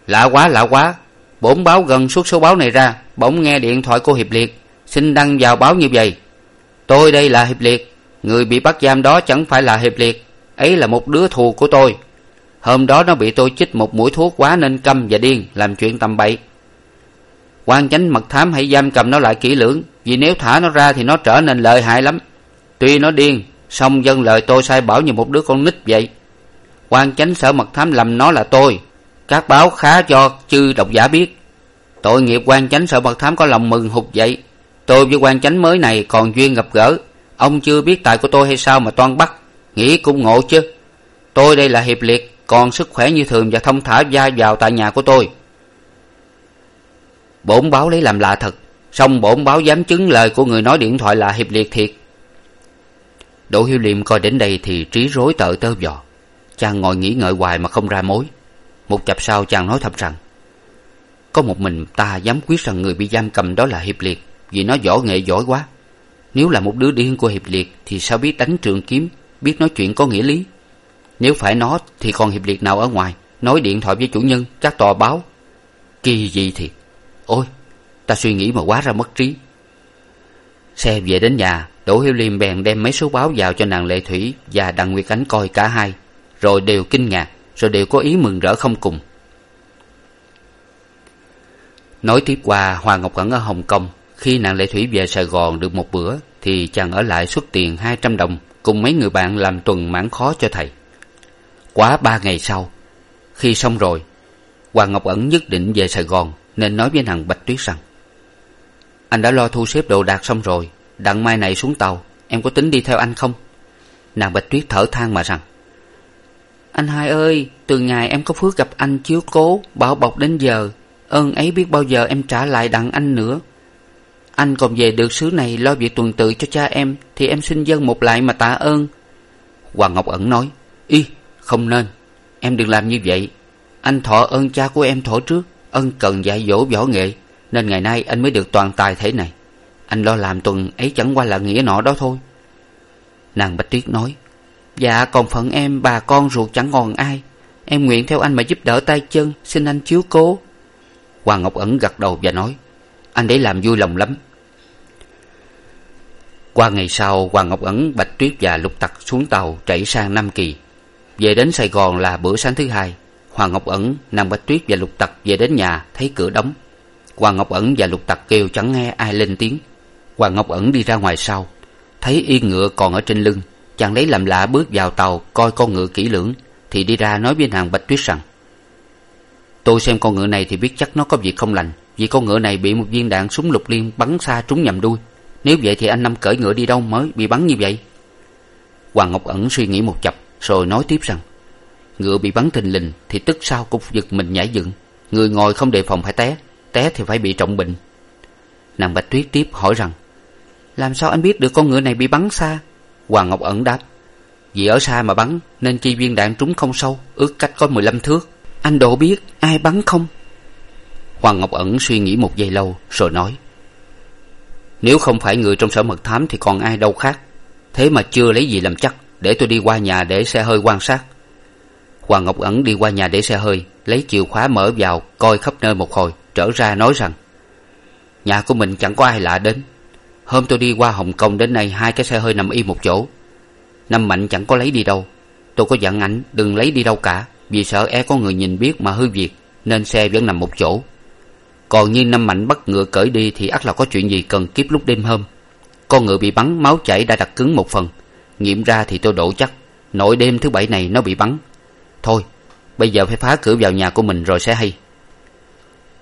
Lạ quá lạ quá. Bổn báo gần suốt số báo này ra, bỗng nghe điện thoại của hiệp liệt, xin đăng vào báo như vậy. Tôi đây là hiệp liệt, người bị bắt giam đó chẳng phải là hiệp liệt, ấy là một đứa thù của tôi. Hôm đó nó bị tôi chích một mũi thuốc quá nên câm và điên, làm chuyện tầm bậy. Quan chánh mật thám hãy giam cầm nó lại kỹ lưỡng vì nếu thả nó ra thì nó trở nên lợi hại lắm. Tuy nó điên, song dân lời tôi sai bảo như một đứa con nít vậy. Quan chánh sở mật thám lầm nó là tôi. Các báo khá cho chư độc giả biết. Tội nghiệp quan chánh sở mật thám có lòng mừng hụt vậy. Tôi với quan chánh mới này còn duyên gặp gỡ. Ông chưa biết tài của tôi hay sao mà toan bắt. Nghĩ cũng ngộ chứ. Tôi đây là hiệp liệt, còn sức khỏe như thường và thông thả va vào tại nhà của tôi. Bổn báo lấy làm lạ thật song bổn báo dám chứng lời của người nói điện thoại là hiệp liệt thiệt. Đỗ hiếu liêm coi đến đây thì trí rối tợ tơ vò. Chàng ngồi nghĩ ngợi hoài mà không ra mối. Một chập sau chàng nói thầm rằng, có một mình ta dám quyết rằng người bị giam cầm đó là hiệp liệt, vì nó võ nghệ giỏi quá. Nếu là một đứa điên của hiệp liệt thì sao biết đánh trường kiếm, biết nói chuyện có nghĩa lý? Nếu phải nó thì còn hiệp liệt nào ở ngoài, nói điện thoại với chủ nhân các tòa báo. Kỳ gì thiệt. Ôi ta suy nghĩ mà quá ra mất trí. Xe về đến nhà, đỗ hiếu liêm bèn đem mấy số báo vào cho nàng lệ thủy và đặng nguyệt ánh coi cả hai, rồi đều kinh ngạc, rồi đều có ý mừng rỡ không cùng. Nói tiếp qua hoàng ngọc ẩn ở hồng kông, khi nàng lệ thủy về sài gòn được một bữa, thì chàng ở lại xuất tiền hai trăm đồng cùng mấy người bạn làm tuần mãn khó cho thầy. Quá ba ngày sau, khi xong rồi hoàng ngọc ẩn nhất định về sài gòn, nên nói với nàng bạch tuyết rằng anh đã lo thu xếp đồ đạc xong rồi, đặng mai này xuống tàu. Em có tính đi theo anh không? Nàng bạch tuyết thở than mà rằng, anh hai ơi, từ ngày em có phước gặp anh chiếu cố, bảo bọc đến giờ, ơn ấy biết bao giờ em trả lại đặng anh nữa. Anh còn về được xứ này lo việc tuần tự cho cha em, thì em xin dâng một lại mà tạ ơn. Hoàng ngọc ẩn nói y không nên. Em đừng làm như vậy. Anh thọ ơn cha của em thổ trước, ân cần dạy dỗ võ nghệ nên ngày nay anh mới được toàn tài thể này. Anh lo làm tuần ấy chẳng qua là nghĩa nọ đó thôi. Nàng bạch tuyết nói dạ còn phận em, bà con ruột chẳng còn ai. Em nguyện theo anh mà giúp đỡ tay chân, xin anh chiếu cố. Hoàng ngọc ẩn gật đầu và nói, anh để làm vui lòng lắm. Qua ngày sau, hoàng ngọc ẩn, bạch tuyết và lục tặc xuống tàu chạy sang nam kỳ. Về đến sài gòn là bữa sáng thứ hai, hoàng ngọc ẩn, nàng bạch tuyết và lục tặc về đến nhà, thấy cửa đóng hoàng ngọc ẩn và lục tặc kêu chẳng nghe ai lên tiếng. Hoàng ngọc ẩn đi ra ngoài sau, thấy yên ngựa còn ở trên lưng, chàng lấy làm lạ bước vào tàu coi con ngựa kỹ lưỡng, thì đi ra nói với nàng bạch tuyết rằng, tôi xem con ngựa này thì biết chắc nó có việc không lành, vì con ngựa này bị một viên đạn súng lục liên bắn xa trúng nhầm đuôi. Nếu vậy thì anh năm cởi ngựa đi đâu mới bị bắn như vậy? Hoàng ngọc ẩn suy nghĩ một chập, rồi nói tiếp rằng, ngựa bị bắn thình lình thì tức sau cũng giật mình nhảy dựng, người ngồi không đề phòng phải té té thì phải bị trọng bệnh. Nàng bạch tuyết tiếp hỏi rằng, làm sao anh biết được con ngựa này bị bắn xa? Hoàng ngọc ẩn đáp, vì ở xa mà bắn, nên chi viên đạn trúng không sâu, ước cách có mười lăm thước. Anh độ biết ai bắn không? Hoàng ngọc ẩn suy nghĩ một giây lâu, rồi nói, nếu không phải người trong sở mật thám thì còn ai đâu khác. Thế mà chưa lấy gì làm chắc, để tôi đi qua nhà để xe hơi quan sát. Hoàng ngọc ẩn đi qua nhà để xe hơi, lấy chìa khóa mở vào, coi khắp nơi một hồi trở ra nói rằng, nhà của mình chẳng có ai lạ đến. Hôm tôi đi qua hồng kông đến nay hai cái xe hơi nằm y một chỗ. Năm mạnh chẳng có lấy đi đâu. Tôi có dặn ảnh đừng lấy đi đâu cả, vì sợ e có người nhìn biết mà hư việc, nên xe vẫn nằm một chỗ. Còn như năm mạnh bắt ngựa cởi đi thì ắt là có chuyện gì cần kiếp lúc đêm hôm. Con ngựa bị bắn, máu chảy đã đặc cứng một phần. Nghiệm ra thì tôi độ chắc nội đêm thứ bảy này nó bị bắn. Thôi, bây giờ phải phá cửa vào nhà của mình rồi sẽ hay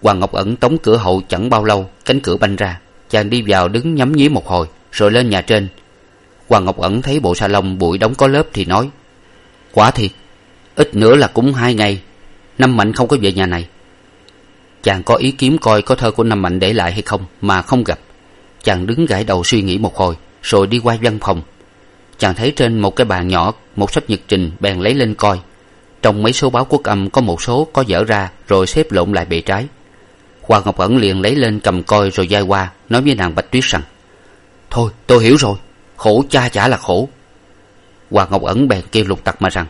hoàng ngọc ẩn tống cửa hậu chẳng bao lâu, cánh cửa banh ra. Chàng đi vào đứng nhắm nhí một hồi, rồi lên nhà trên. Hoàng ngọc ẩn thấy bộ sa lông bụi đóng có lớp thì nói quả thiệt ít nữa là cũng hai ngày, năm mạnh không có về nhà này. Chàng có ý kiếm coi có thơ của năm mạnh để lại hay không mà không gặp. Chàng đứng gãi đầu suy nghĩ một hồi, rồi đi qua văn phòng. Chàng thấy trên một cái bàn nhỏ, một sách nhật trình bèn lấy lên coi. Trong mấy số báo quốc âm có một số có dở ra, rồi xếp lộn lại bề trái hoàng ngọc ẩn liền lấy lên cầm coi rồi d qua, nói với nàng bạch tuyết rằng, thôi, tôi hiểu rồi, khổ cha chả là khổ. Hoàng ngọc ẩn bèn kêu lục tặc mà rằng,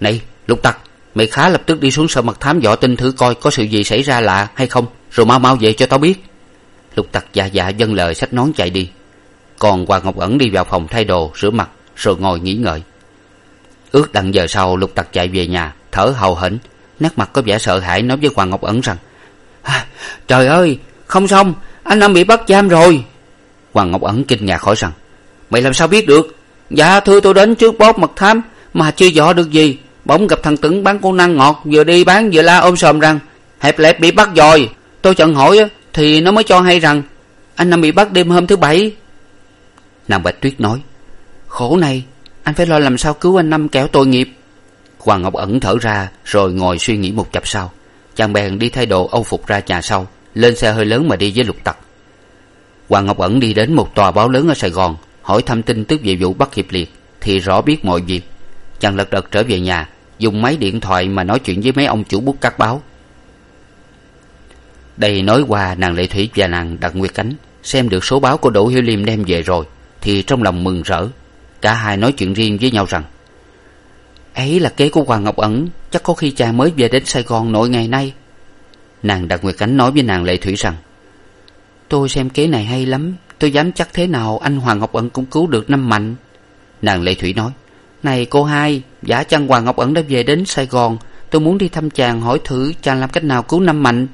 này, lục tặc, mày khá lập tức đi xuống sở mật thám dọ tin thử coi có sự gì xảy ra lạ hay không, rồi mau mau về cho tao biết. Lục tặc dạ dạ vâng lời xách nón chạy đi. Còn hoàng ngọc ẩn đi vào phòng thay đồ, rửa mặt, rồi ngồi nghỉ ngợi ước đặng giờ sau, lục tặc chạy về nhà, thở hào hển, nét mặt có vẻ sợ hãi nói với hoàng ngọc ẩn rằng trời ơi không xong anh năm bị bắt giam rồi. Hoàng ngọc ẩn kinh ngạc hỏi rằng mày làm sao biết được? Dạ thưa tôi đến trước bóp mật thám mà chưa dò được gì. Bỗng gặp thằng tửng bán con năng ngọt vừa đi bán vừa la ôm sòm rằng hẹp lẹp bị bắt rồi. Tôi chận hỏi thì nó mới cho hay rằng anh năm bị bắt đêm hôm thứ bảy? Nàng bạch tuyết nói khổ này anh phải lo làm sao cứu anh năm kẻo tội nghiệp. Hoàng ngọc ẩn thở ra rồi ngồi suy nghĩ một chập sau chàng bèn đi thay đồ âu phục ra nhà sau, lên xe hơi lớn mà đi với lục tặc. Hoàng ngọc ẩn đi đến một tòa báo lớn ở sài gòn, hỏi thăm tin tức về vụ bắt hiệp liệt, thì rõ biết mọi việc chàng lật đật trở về nhà, dùng máy điện thoại mà nói chuyện với mấy ông chủ bút các báo. Đây nói qua, nàng lệ thủy và nàng đặng nguyệt ánh xem được số báo của đỗ hiếu liêm đem về rồi, thì trong lòng mừng rỡ. Cả hai nói chuyện riêng với nhau rằng ấy là kế của hoàng ngọc ẩn, chắc có khi cha mới về đến sài gòn nội ngày nay. Nàng đặng nguyệt ánh nói với nàng lệ thủy rằng, tôi xem kế này hay lắm, tôi dám chắc thế nào anh hoàng ngọc ẩn cũng cứu được năm mạnh. Nàng lệ thủy nói, này cô hai, giả chăng hoàng ngọc ẩn đã về đến sài gòn, tôi muốn đi thăm chàng hỏi thử chàng làm cách nào cứu năm mạnh.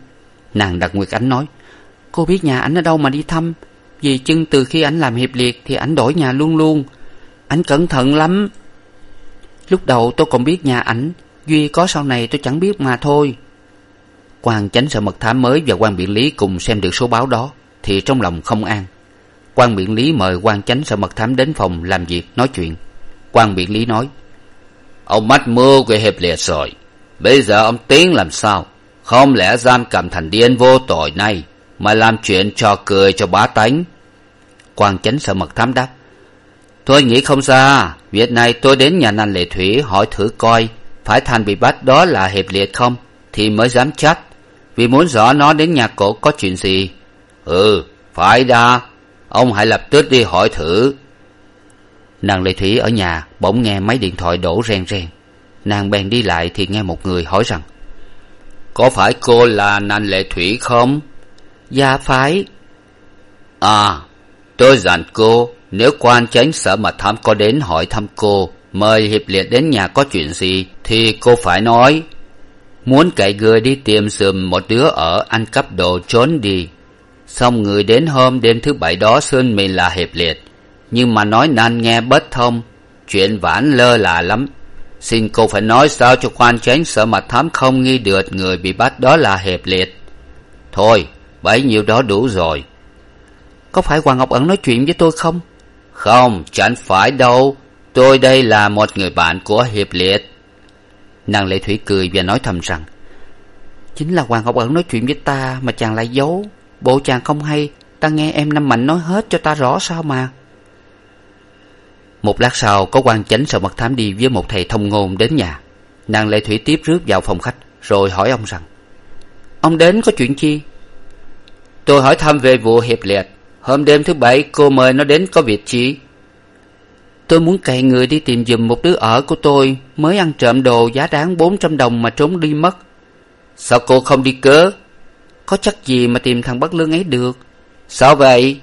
Nàng đặt nguyệt ánh nói, cô biết nhà ảnh ở đâu mà đi thăm, vì chưng từ khi ảnh làm hiệp liệt thì ảnh đổi nhà luôn luôn. Ảnh cẩn thận lắm lúc đầu tôi còn biết nhà ảnh, duy có sau này tôi chẳng biết mà thôi. Quan chánh sở mật thám mới và quan biện lý cùng xem được số báo đó, thì trong lòng không an. Quan biện lý mời quan chánh sở mật thám đến phòng làm việc, nói chuyện. Quan biện lý nói, ông mách mưa của hiệp liệt rồi. Bây giờ ông tiến làm sao? Không lẽ giam cầm thành điên vô tội này, mà làm chuyện trò cười cho bá tánh? Quan chánh sở mật thám đáp tôi nghĩ không xa. Việc này tôi đến nhà nành lệ thủy hỏi thử coi. Phải thành bị bắt đó là hiệp liệt không? Thì mới dám trách vì muốn rõ nó đến nhà cổ có chuyện gì? Ừ phải đa. Ông hãy lập tức đi hỏi thử. Nàng lệ thủy ở nhà bỗng nghe máy điện thoại đổ ren ren nàng bèn đi lại thì nghe một người hỏi rằng, có phải cô là nàng lệ thủy không? Dạ phải. À tôi dặn cô nếu quan chánh sở mật thám có đến hỏi thăm cô, mời hiệp liệt đến nhà có chuyện gì thì cô phải nói. Muốn cậy người đi tìm giùm một đứa ở ăn cắp đồ trốn đi. Xong người đến hôm đêm thứ bảy đó xưng mình là hiệp liệt. Nhưng mà nói nan nghe bất thông, chuyện vãn lơ là lắm. Xin cô phải nói sao cho quan chánh sợ mật thám không nghi được người bị bắt đó là hiệp liệt. Thôi, bấy nhiêu đó đủ rồi. Có phải hoàng ngọc ẩn nói chuyện với tôi không? Không, chẳng phải đâu. Tôi đây là một người bạn của hiệp liệt. Nàng lệ thủy cười và nói thầm rằng, chính là hoàng ngọc ẩn nói chuyện với ta mà chàng lại giấu. Bộ chàng không hay, ta nghe em năm mạnh nói hết cho ta rõ sao mà? Một lát sau, có quan chánh sợ mật thám đi với một thầy thông ngôn đến nhà. Nàng lệ thủy tiếp rước vào phòng khách, rồi hỏi ông rằng, ông đến có chuyện chi? Tôi hỏi thăm về vụ hiệp liệt hôm đêm thứ bảy, cô mời nó đến có việc chi? Tôi muốn cậy người đi tìm giùm một đứa ở của tôi mới ăn trộm đồ giá đáng bốn trăm đồng mà trốn đi mất. Sao cô không đi cớ? Có chắc gì mà tìm thằng bất lương ấy được? Sao vậy?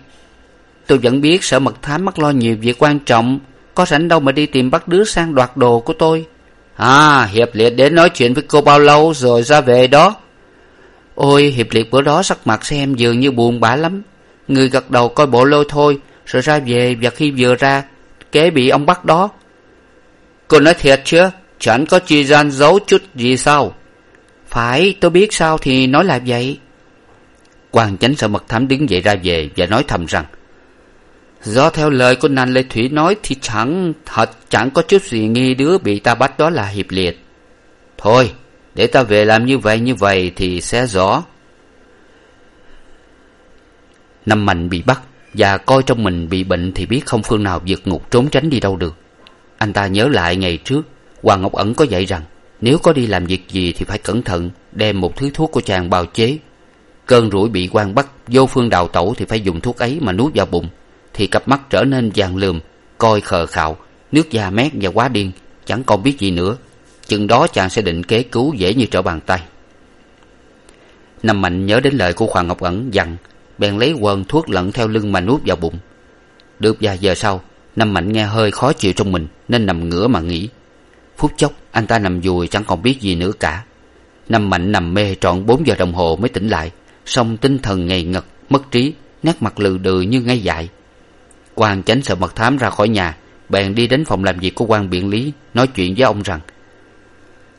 Tôi vẫn biết sợ mật thám mắc lo nhiều việc quan trọng. Có rảnh đâu mà đi tìm bắt đứa sang đoạt đồ của tôi. À hiệp liệt đến nói chuyện với cô bao lâu rồi ra về đó? Ôi, hiệp liệt bữa đó sắc mặt xem dường như buồn bã lắm người gật đầu coi bộ lôi thôi, rồi ra về và khi vừa ra, kế bị ông bắt đó. Cô nói thiệt chứ, chẳng có chi gian giấu chút gì sao? Phải, tôi biết sao thì nói là vậy. Quan chánh sợ mật thám đứng dậy ra về và nói thầm rằng, do theo lời của nàng Lê thủy nói thì chẳng, thật chẳng có chút gì nghi đứa bị ta bắt đó là hiệp liệt. Thôi, để ta về làm như vậy như vậy thì sẽ rõ năm mạnh bị bắt và coi trong mình bị bệnh thì biết không phương nào vượt ngục trốn tránh đi đâu được. Anh ta nhớ lại ngày trước hoàng ngọc ẩn có dạy rằng nếu có đi làm việc gì thì phải cẩn thận, đem một thứ thuốc của chàng bào chế. Cơn rủi bị quan bắt, vô phương đào tẩu thì phải dùng thuốc ấy mà nuốt vào bụng, thì cặp mắt trở nên vàng lườm, coi khờ khạo, nước da mét và quá điên, chẳng còn biết gì nữa. Chừng đó chàng sẽ định kế cứu dễ như trở bàn tay. Năm mạnh nhớ đến lời của hoàng ngọc ẩn dặn bèn lấy quần thuốc lẫn theo lưng mà nuốt vào bụng. Được vài giờ sau, năm mạnh nghe hơi khó chịu trong mình, nên nằm ngửa mà nghỉ. Phút chốc, anh ta nằm vùi chẳng còn biết gì nữa cả. Năm mạnh nằm mê trọn bốn giờ đồng hồ mới tỉnh lại, song tinh thần ngầy ngật, mất trí, nét mặt lừ đừ như ngay dại. Quan chánh sợ mật thám ra khỏi nhà, bèn đi đến phòng làm việc của quan biện lý, nói chuyện với ông rằng,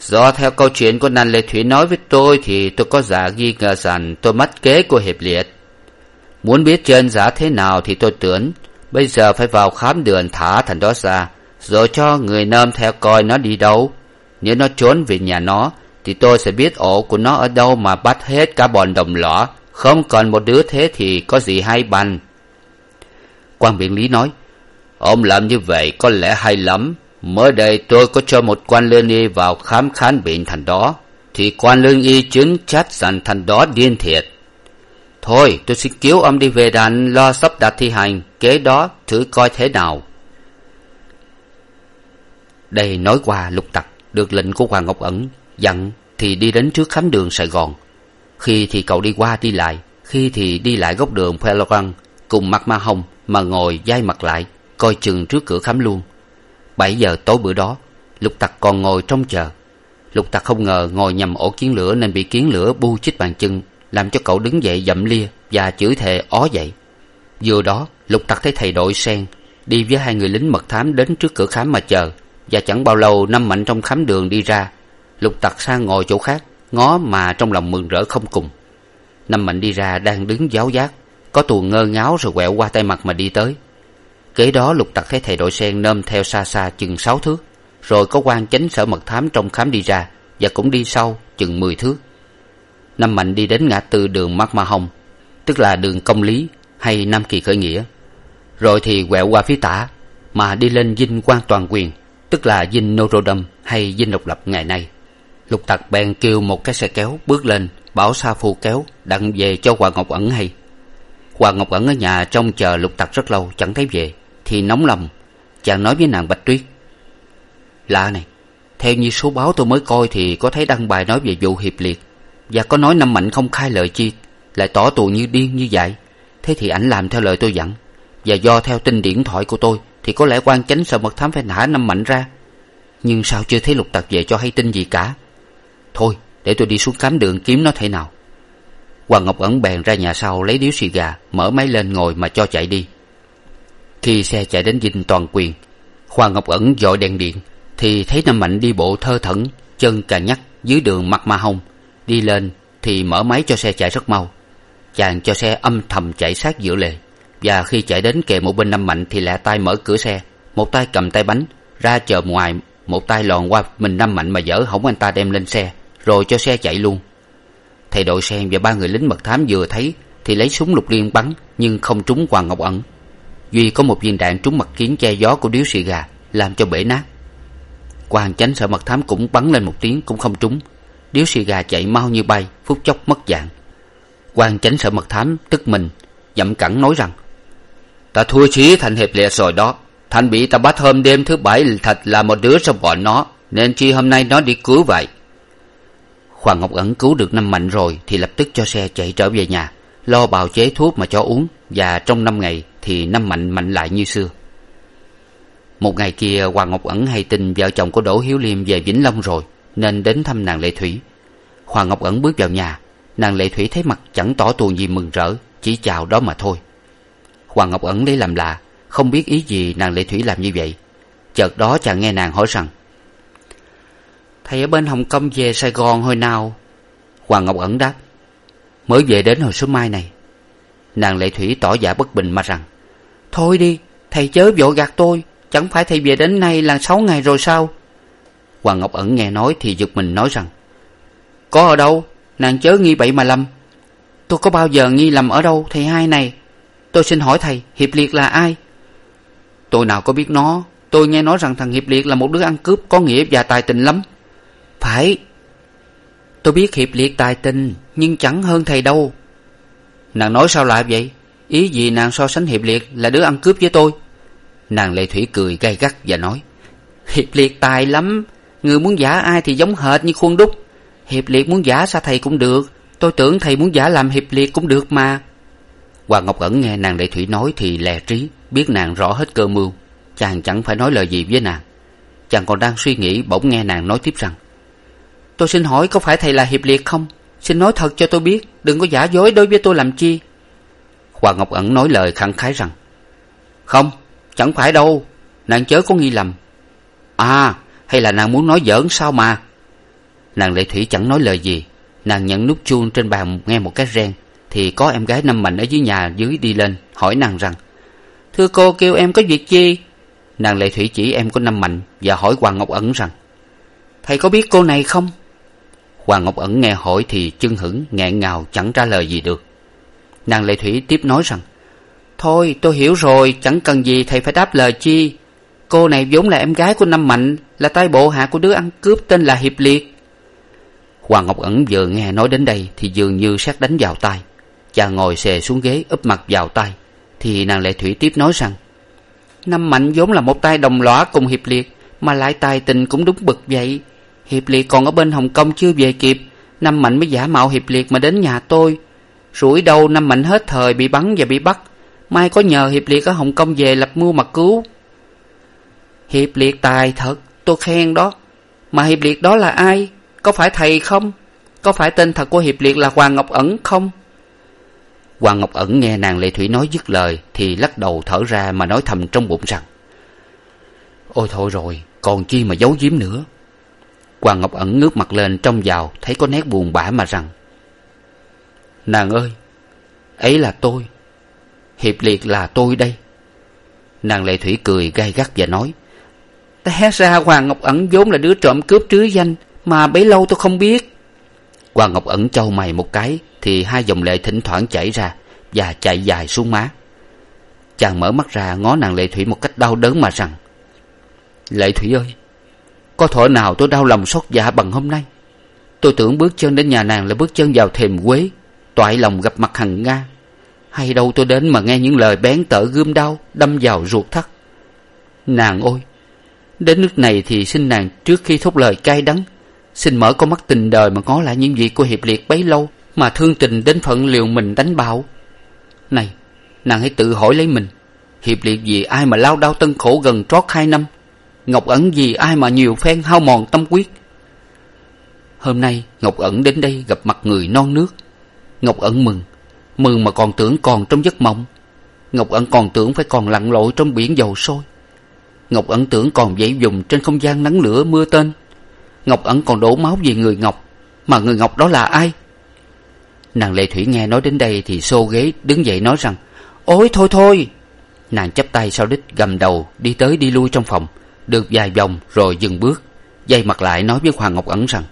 do theo câu chuyện của nan lệ thủy nói với tôi thì tôi có giả nghi ngờ rằng tôi mách kế của hiệp liệt muốn biết chân giả thế nào thì tôi tưởng, bây giờ phải vào khám đường thả thằng đó ra, rồi cho người nơm theo coi nó đi đâu. Nếu nó trốn về nhà nó, thì tôi sẽ biết ổ của nó ở đâu mà bắt hết cả bọn đồng lõ. Không còn một đứa thế thì có gì hay bằng. Quan biện lý nói, ông làm như vậy có lẽ hay lắm. Mới đây tôi có cho một quan lương y vào khám khán bệnh thành đó. Thì quan lương y chứng chắc rằng thành đó điên thiệt thôi, tôi xin cứu ông đi về đàn lo sắp đặt thi hành, kế đó thử coi thế nào. Đây nói qua lục tặc, được lệnh của hoàng ngọc ẩn dặn thì đi đến trước khám đường sài gòn. Khi thì cậu đi qua đi lại, khi thì đi lại góc đường peloran cùng mặt ma hồng mà ngồi dai mặt lại, coi chừng trước cửa khám luôn. Bảy giờ tối bữa đó, lục tặc còn ngồi trong chờ. Lục tặc không ngờ ngồi nhầm ổ kiến lửa nên bị kiến lửa bu chích bàn chân làm cho cậu đứng dậy dậm lia và chửi thề ó dậy. Vừa đó, lục tặc thấy thầy đội sen đi với hai người lính mật thám đến trước cửa khám mà chờ, và chẳng bao lâu năm mạnh trong khám đường đi ra, lục tặc sang ngồi chỗ khác, ngó mà trong lòng mừng rỡ không cùng. Năm mạnh đi ra đang đứng giáo giác, có tuồng ngơ ngáo rồi quẹo qua tay mặt mà đi tới. Kế đó, lục tặc thấy thầy đội sen nôm theo xa xa chừng sáu thước, rồi có quan chánh sở mật thám trong khám đi ra, và cũng đi sau chừng mười thước nam mạnh đi đến ngã tư đường mắc ma hồng, tức là đường công lý hay nam kỳ khởi nghĩa. Rồi thì quẹo qua phía tả, mà đi lên dinh quan toàn quyền, tức là dinh norodom hay dinh độc lập ngày nay. Lục tặc bèn kêu một cái xe kéo bước lên, bảo sa phu kéo, đặng về cho hoàng ngọc ẩn hay. Hoàng ngọc ẩn ở nhà trông chờ lục tặc rất lâu, chẳng thấy về, thì nóng lòng, chàng nói với nàng bạch tuyết. Lạ này, theo như số báo tôi mới coi thì có thấy đăng bài nói về vụ hiệp liệt và có nói năm mạnh không khai lời chi, lại tỏ tù như điên như vậy. Thế thì ảnh làm theo lời tôi dặn. Và do theo tin điện thoại của tôi, thì có lẽ quan chánh sợ mật thám phải nã năm mạnh ra. Nhưng sao chưa thấy lục tặc về cho hay tin gì cả? Thôi, để tôi đi xuống cám đường kiếm nó thế nào. Hoàng ngọc ẩn bèn ra nhà sau lấy điếu xì gà, mở máy lên ngồi mà cho chạy đi. Khi xe chạy đến dinh toàn quyền, hoàng ngọc ẩn dội đèn điện, thì thấy năm mạnh đi bộ thơ thẩn, chân cà nhắc dưới đường mặt ma hông đi lên thì mở máy cho xe chạy rất mau. Chàng cho xe âm thầm chạy sát giữa lề. Và khi chạy đến kề một bên năm mạnh thì lẹ tay mở cửa xe. Một tay cầm tay bánh, ra chờ ngoài, một tay lòn qua mình năm mạnh mà dở hỏng anh ta đem lên xe, rồi cho xe chạy luôn. Thầy đội sen và ba người lính mật thám vừa thấy thì lấy súng lục liên bắn, nhưng không trúng hoàng ngọc ẩn. Duy có một viên đạn trúng mặt kiến che gió của điếu xì gà, làm cho bể nát. Quan chánh sợ mật thám cũng bắn lên một tiếng cũng không trúng điếu xì gà chạy mau như bay, phút chốc mất dạng. Quan chánh sợ mật thám, tức mình dậm cẳng nói rằng, ta thua chí thành hiệp lệ rồi đó. Thành bị ta bắt hôm đêm thứ bảy thật là một đứa trong bọn nó, nên chi hôm nay nó đi cứu vậy? Hoàng ngọc ẩn cứu được năm mạnh rồi thì lập tức cho xe chạy trở về nhà, lo bào chế thuốc mà cho uống, và trong năm ngày thì năm mạnh mạnh lại như xưa. Một ngày kia, hoàng ngọc ẩn hay tin vợ chồng của đỗ hiếu liêm về vĩnh long rồi nên đến thăm nàng lệ thủy. Hoàng ngọc ẩn bước vào nhà, nàng lệ thủy thấy mặt chẳng tỏ tuồng gì mừng rỡ, chỉ chào đó mà thôi. Hoàng ngọc ẩn lấy làm lạ, không biết ý gì nàng lệ thủy làm như vậy. Chợt đó chàng nghe nàng hỏi rằng, thầy ở bên hồng kông về sài gòn hồi nào? Hoàng ngọc ẩn đáp, mới về đến hồi sớm mai này. Nàng lệ thủy tỏ vẻ bất bình mà rằng, thôi đi, thầy chớ vội gạt tôi, chẳng phải thầy về đến nay là sáu ngày rồi sao? Hoàng ngọc ẩn nghe nói thì giật mình nói rằng, có ở đâu? Nàng chớ nghi bậy mà lầm. Tôi có bao giờ nghi lầm ở đâu, thầy hai này? Tôi xin hỏi thầy, hiệp liệt là ai? Tôi nào có biết nó. Tôi nghe nói rằng thằng hiệp liệt là một đứa ăn cướp có nghĩa và tài tình lắm. Phải. Tôi biết hiệp liệt tài tình, nhưng chẳng hơn thầy đâu. Nàng nói sao lại vậy? Ý gì nàng so sánh hiệp liệt là đứa ăn cướp với tôi? Nàng lệ thủy cười gay gắt và nói, hiệp liệt tài lắm người muốn giả ai thì giống hệt như khuôn đúc. Hiệp liệt muốn giả sao thầy cũng được. Tôi tưởng thầy muốn giả làm hiệp liệt cũng được mà. Hoàng ngọc ẩn nghe nàng lệ thủy nói thì lè trí, biết nàng rõ hết cơ mưu. Chàng chẳng phải nói lời gì với nàng. Chàng còn đang suy nghĩ bỗng nghe nàng nói tiếp rằng, tôi xin hỏi có phải thầy là hiệp liệt không? Xin nói thật cho tôi biết, đừng có giả dối đối với tôi làm chi. Hoàng ngọc ẩn nói lời khẳng khái rằng, không, chẳng phải đâu. Nàng chớ có nghi lầm. À hay là nàng muốn nói giỡn sao mà? Nàng lệ thủy chẳng nói lời gì. Nàng nhận nút chuông trên bàn nghe một cái reng. Thì có em gái năm mạnh ở dưới nhà dưới đi lên, hỏi nàng rằng, thưa cô kêu em có việc chi? Nàng lệ thủy chỉ em của năm mạnh và hỏi hoàng ngọc ẩn rằng, thầy có biết cô này không? Hoàng ngọc ẩn nghe hỏi thì chưng hửng, nghẹn ngào, chẳng trả lời gì được. Nàng lệ thủy tiếp nói rằng, thôi, tôi hiểu rồi, chẳng cần gì thầy phải đáp lời chi cô này vốn là em gái của năm mạnh, là tay bộ hạ của đứa ăn cướp tên là hiệp liệt. Hoàng ngọc ẩn vừa nghe nói đến đây thì dường như sát đánh vào tay chàng ngồi xề xuống ghế úp mặt vào tay thì nàng lệ thủy tiếp nói rằng, năm mạnh vốn là một tay đồng lõa cùng hiệp liệt, mà lại tài tình cũng đúng bực vậy. Hiệp liệt còn ở bên hồng kông chưa về kịp, năm mạnh mới giả mạo hiệp liệt mà đến nhà tôi. Rủi đâu năm mạnh hết thời bị bắn và bị bắt, mai có nhờ hiệp liệt ở hồng kông về lập mưu mà cứu hiệp liệt tài thật, tôi khen đó. Mà hiệp liệt đó là ai? Có phải thầy không? Có phải tên thật của hiệp liệt là hoàng ngọc ẩn không? Hoàng ngọc ẩn nghe nàng lệ thủy nói dứt lời thì lắc đầu thở ra mà nói thầm trong bụng rằng, ôi thôi rồi, còn chi mà giấu giếm nữa. Hoàng ngọc ẩn ngước mặt lên trông vào thấy có nét buồn bã mà rằng, nàng ơi, ấy là tôi. Hiệp liệt là tôi đây. Nàng lệ thủy cười gay gắt và nói té ra hoàng ngọc ẩn vốn là đứa trộm cướp trứ danh, mà bấy lâu tôi không biết. Hoàng ngọc ẩn trâu mày một cái, thì hai dòng lệ thỉnh thoảng chảy ra và chạy dài xuống má. Chàng mở mắt ra ngó nàng lệ thủy một cách đau đớn mà rằng, lệ thủy ơi, có thuở nào tôi đau lòng xót dạ bằng hôm nay? Tôi tưởng bước chân đến nhà nàng là bước chân vào thềm quế, toại lòng gặp mặt hằng nga. Hay đâu tôi đến mà nghe những lời bén tở gươm đau đâm vào ruột thắt? Nàng ôi đến nước này thì xin nàng trước khi thốt lời cay đắng. Xin mở con mắt tình đời mà ngó lại những việc của hiệp liệt bấy lâu mà thương tình đến phận liều mình đánh bạo. Này, nàng hãy tự hỏi lấy mình. Hiệp liệt vì ai mà lao đao tân khổ gần trót hai năm? Ngọc ẩn vì ai mà nhiều phen hao mòn tâm quyết? Hôm nay, ngọc ẩn đến đây gặp mặt người non nước. Ngọc ẩn mừng. Mừng mà còn tưởng còn trong giấc mộng. Ngọc ẩn còn tưởng phải còn lặn lội trong biển dầu sôi ngọc ẩn tưởng còn dãy dùng trên không gian nắng lửa mưa tên. Ngọc ẩn còn đổ máu vì người ngọc. Mà người ngọc đó là ai? Nàng lệ thủy nghe nói đến đây thì xô ghế, đứng dậy nói rằng, ôi, thôi thôi. Nàng chắp tay sau đít gầm đầu, đi tới đi lui trong phòng, được vài vòng rồi dừng bước, dây mặt lại nói với hoàng ngọc ẩn rằng,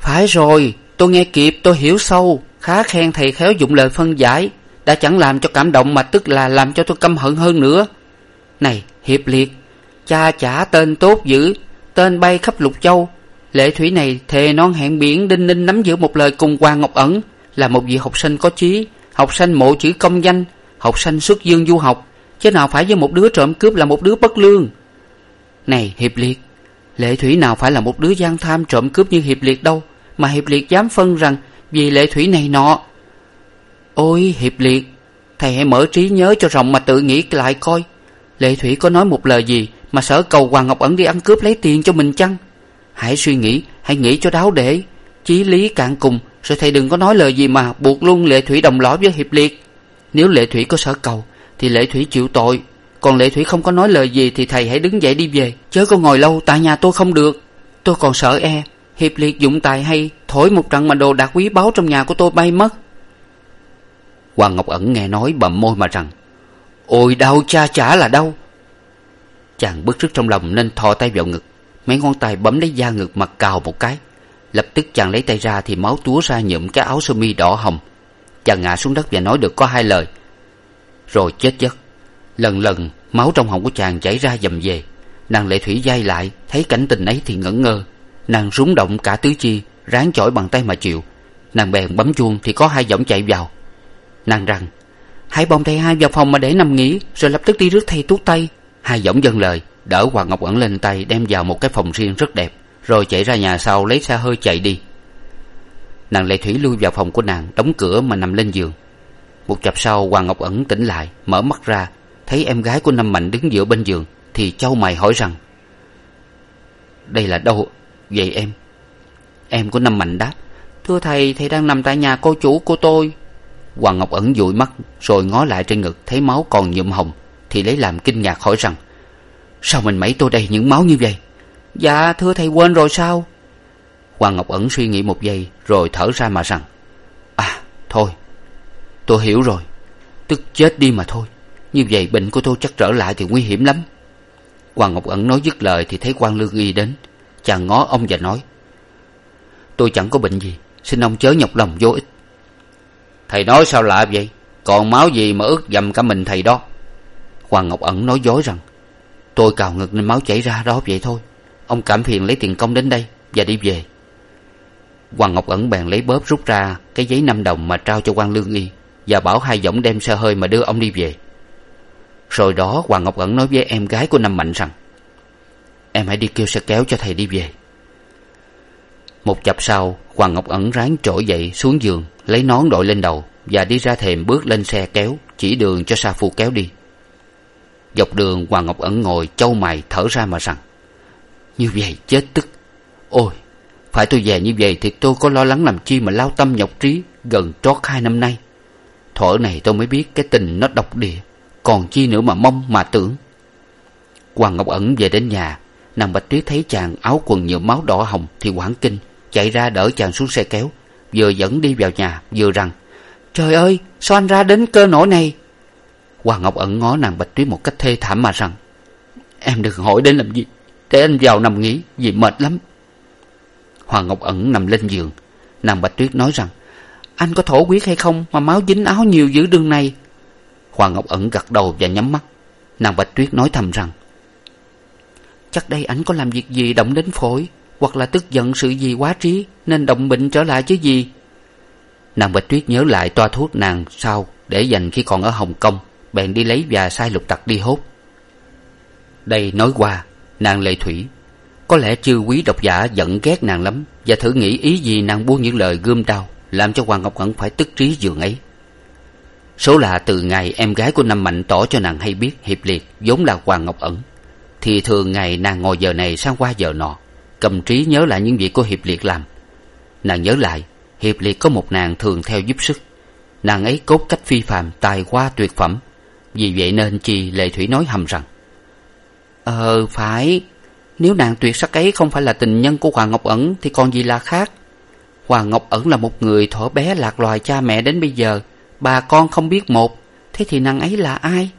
phải rồi, tôi nghe kịp, tôi hiểu sâu, khá khen thầy khéo dụng lời phân giải, đã chẳng làm cho cảm động mà tức là làm cho tôi căm hận hơn nữa. Này hiệp liệt, cha chả tên tốt dữ, tên bay khắp lục châu. Lệ thủy này thề non hẹn biển đinh ninh nắm giữ một lời cùng hoàng ngọc ẩn, là một vị học sinh có chí, học sinh mộ chữ công danh, học sinh xuất dương du học. Chứ nào phải với một đứa trộm cướp là một đứa bất lương. Này hiệp liệt lệ thủy nào phải là một đứa gian tham trộm cướp như hiệp liệt đâu, mà hiệp liệt dám phân rằng vì lệ thủy này nọ. Ôi hiệp liệt, thầy hãy mở trí nhớ cho rộng mà tự nghĩ lại coi lệ thủy có nói một lời gì mà sở cầu hoàng ngọc ẩn đi ăn cướp lấy tiền cho mình chăng? Hãy suy nghĩ, hãy nghĩ cho đáo để. Chí lý cạn cùng, rồi thầy đừng có nói lời gì mà buộc luôn lệ thủy đồng lõi với hiệp liệt. Nếu lệ thủy có sở cầu, thì lệ thủy chịu tội. Còn lệ thủy không có nói lời gì thì thầy hãy đứng dậy đi về. Chớ có ngồi lâu, tại nhà tôi không được. Tôi còn sợ e hiệp liệt dụng tài hay thổi một trận mà đồ đạc quý báu trong nhà của tôi bay mất. Hoàng ngọc ẩn nghe nói bậm môi mà rằng ôi, đau cha, chả là đau. Chàng bức rứt trong lòng nên thò tay vào ngực. Mấy ngón tay bấm lấy da ngực mặt cào một cái. Lập tức chàng lấy tay ra thì máu túa ra nhuộm cái áo sơ mi đỏ hồng. Chàng ngã xuống đất và nói được có hai lời. Rồi chết giấc. Lần lần, máu trong họng của chàng chảy ra dầm về. Nàng lệ thủy dai lại, thấy cảnh tình ấy thì ngẩn ngơ. Nàng rúng động cả tứ chi, ráng chỏi bằng tay mà chịu. Nàng bèn bấm chuông thì có hai giọng chạy vào. Nàng rằng hãy bồng thầy hai vào phòng mà để nằm nghỉ, rồi lập tức đi rước thầy tuốt tay hai giọng dâng lời, đỡ hoàng ngọc ẩn lên tay, đem vào một cái phòng riêng rất đẹp, rồi chạy ra nhà sau lấy xe hơi chạy đi. Nàng lệ thủy lui vào phòng của nàng, đóng cửa mà nằm lên giường. Một chập sau hoàng ngọc ẩn tỉnh lại, mở mắt ra, thấy em gái của năm mạnh đứng giữa bên giường, thì châu mày hỏi rằng, đây là đâu vậy em? Em của năm mạnh đáp, thưa thầy thầy đang nằm tại nhà cô chủ của tôi hoàng ngọc ẩn dụi mắt, rồi ngó lại trên ngực, thấy máu còn nhuộm hồng, thì lấy làm kinh ngạc hỏi rằng, sao mình mẩy tôi đây những máu như vậy? Dạ thưa thầy quên rồi sao? Hoàng ngọc ẩn suy nghĩ một giây, rồi thở ra mà rằng à thôi, tôi hiểu rồi, tức chết đi mà thôi, như vậy bệnh của tôi chắc trở lại thì nguy hiểm lắm. Hoàng ngọc ẩn nói dứt lời thì thấy quan lương y đến, chàng ngó ông và nói, tôi chẳng có bệnh gì, xin ông chớ nhọc lòng vô ích thầy nói sao lạ vậy? Còn máu gì mà ướt dầm cả mình, thầy đó? Hoàng ngọc ẩn nói dối rằng, tôi cào ngực nên máu chảy ra đó vậy thôi. Ông cảm phiền lấy tiền công đến đây và đi về. Hoàng ngọc ẩn bèn lấy bóp rút ra cái giấy năm đồng mà trao cho quan lương y và bảo hai võng đem xe hơi mà đưa ông đi về. Rồi đó hoàng ngọc ẩn nói với em gái của năm mạnh rằng, em hãy đi kêu xe kéo cho thầy đi về. Một chập sau, hoàng ngọc ẩn ráng trỗi dậy xuống giường lấy nón đội lên đầu và đi ra thềm bước lên xe kéo, chỉ đường cho sa phu kéo đi. Dọc đường, hoàng ngọc ẩn ngồi châu mày thở ra mà rằng, như vậy chết tức. Ôi, phải tôi về như vậy thì tôi có lo lắng làm chi mà lao tâm nhọc trí gần trót hai năm nay. Thuở này tôi mới biết cái tình nó độc địa, còn chi nữa mà mong mà tưởng. Hoàng ngọc ẩn về đến nhà, nàng bạch tuyết thấy chàng áo quần nhuộm máu đỏ hồng thì hoảng kinh, chạy ra đỡ chàng xuống xe kéo vừa dẫn đi vào nhà, vừa rằng, trời ơi, sao anh ra đến cơ nổi này? Hoàng ngọc ẩn ngó nàng bạch tuyết một cách thê thảm mà rằng, em đừng hỏi đến làm gì, để anh vào nằm nghỉ vì mệt lắm. Hoàng ngọc ẩn nằm lên giường. Nàng bạch tuyết nói rằng, anh có thổ huyết hay không mà máu dính áo nhiều dữ đường này? Hoàng ngọc ẩn gật đầu và nhắm mắt. Nàng bạch tuyết nói thầm rằng, chắc đây ảnh có làm việc gì động đến phổi hoặc là tức giận sự gì quá trí, nên động bệnh trở lại chứ gì? Nàng bạch tuyết nhớ lại toa thuốc nàng sau, để dành khi còn ở hồng kông, bèn đi lấy và sai lục tặc đi hốt. Đây nói qua, nàng lệ thủy, có lẽ chư quý độc giả giận ghét nàng lắm, và thử nghĩ ý gì nàng buông những lời gươm đau làm cho hoàng ngọc ẩn phải tức trí giường ấy. Số là từ ngày em gái của năm mạnh tỏ cho nàng hay biết hiệp liệt vốn là hoàng ngọc ẩn, thì thường ngày nàng ngồi giờ này sang qua giờ nọ cầm trí nhớ lại những việc của hiệp liệt làm. Nàng nhớ lại, hiệp liệt có một nàng thường theo giúp sức. Nàng ấy cốt cách phi phàm, tài hoa tuyệt phẩm. Vì vậy nên chi lệ thủy nói hầm rằng ờ phải. Nếu nàng tuyệt sắc ấy không phải là tình nhân của hoàng ngọc ẩn thì còn gì là khác? Hoàng ngọc ẩn là một người thuở bé lạc loài cha mẹ đến bây giờ, bà con không biết một. Thế thì nàng ấy là ai?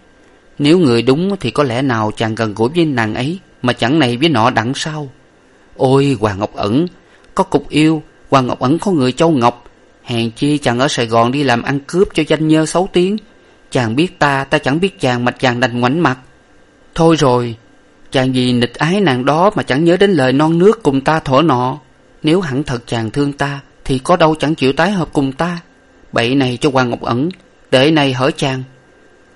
Nếu người đúng thì có lẽ nào chàng gần gũi với nàng ấy mà chẳng này với nọ đặng sau ôi, hoàng ngọc ẩn, có cục yêu, hoàng ngọc ẩn có người châu ngọc. Hèn chi chàng ở sài gòn đi làm ăn cướp cho danh nhơ xấu tiếng. Chàng biết ta ta chẳng biết chàng mà chàng đành ngoảnh mặt. Thôi rồi, chàng vì nịch ái nàng đó mà chẳng nhớ đến lời non nước cùng ta thuở nọ. Nếu hẳn thật chàng thương ta, thì có đâu chẳng chịu tái hợp cùng ta. Bậy này cho hoàng ngọc ẩn, để này hở chàng.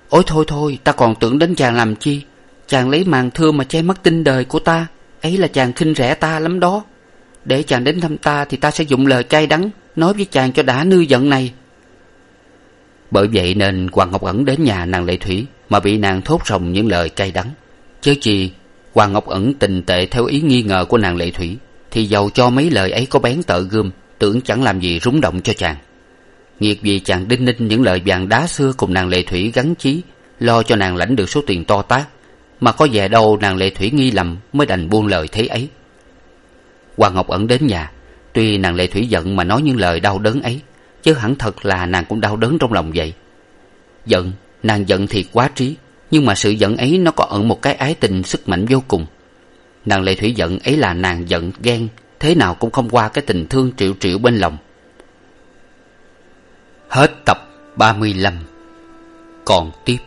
Ôi, thôi thôi, ta còn tưởng đến chàng làm chi. Chàng lấy màn thưa mà che mất tinh đời của ta ấy là chàng khinh rẻ ta lắm đó. Để chàng đến thăm ta thì ta sẽ dụng lời cay đắng nói với chàng cho đã nư giận này. Bởi vậy nên hoàng ngọc ẩn đến nhà nàng lệ thủy mà bị nàng thốt rồng những lời cay đắng. Chớ chi hoàng ngọc ẩn tình tệ theo ý nghi ngờ của nàng lệ thủy thì dầu cho mấy lời ấy có bén tợ gươm, tưởng chẳng làm gì rúng động cho chàng. Nghiệt vì chàng đinh ninh những lời vàng đá xưa cùng nàng lệ thủy gắn chí, lo cho nàng lãnh được số tiền to tát mà có vẻ đâu nàng lệ thủy nghi lầm mới đành buông lời thế ấy. Hoàng ngọc ẩn đến nhà, tuy nàng lệ thủy giận mà nói những lời đau đớn ấy, chứ hẳn thật là nàng cũng đau đớn trong lòng vậy. Giận, nàng giận thì quá trí, nhưng mà sự giận ấy nó có ẩn một cái ái tình sức mạnh vô cùng. Nàng lệ thủy giận ấy là nàng giận, ghen, thế nào cũng không qua cái tình thương triệu triệu bên lòng. Hết tập ba mươi lăm. Còn tiếp.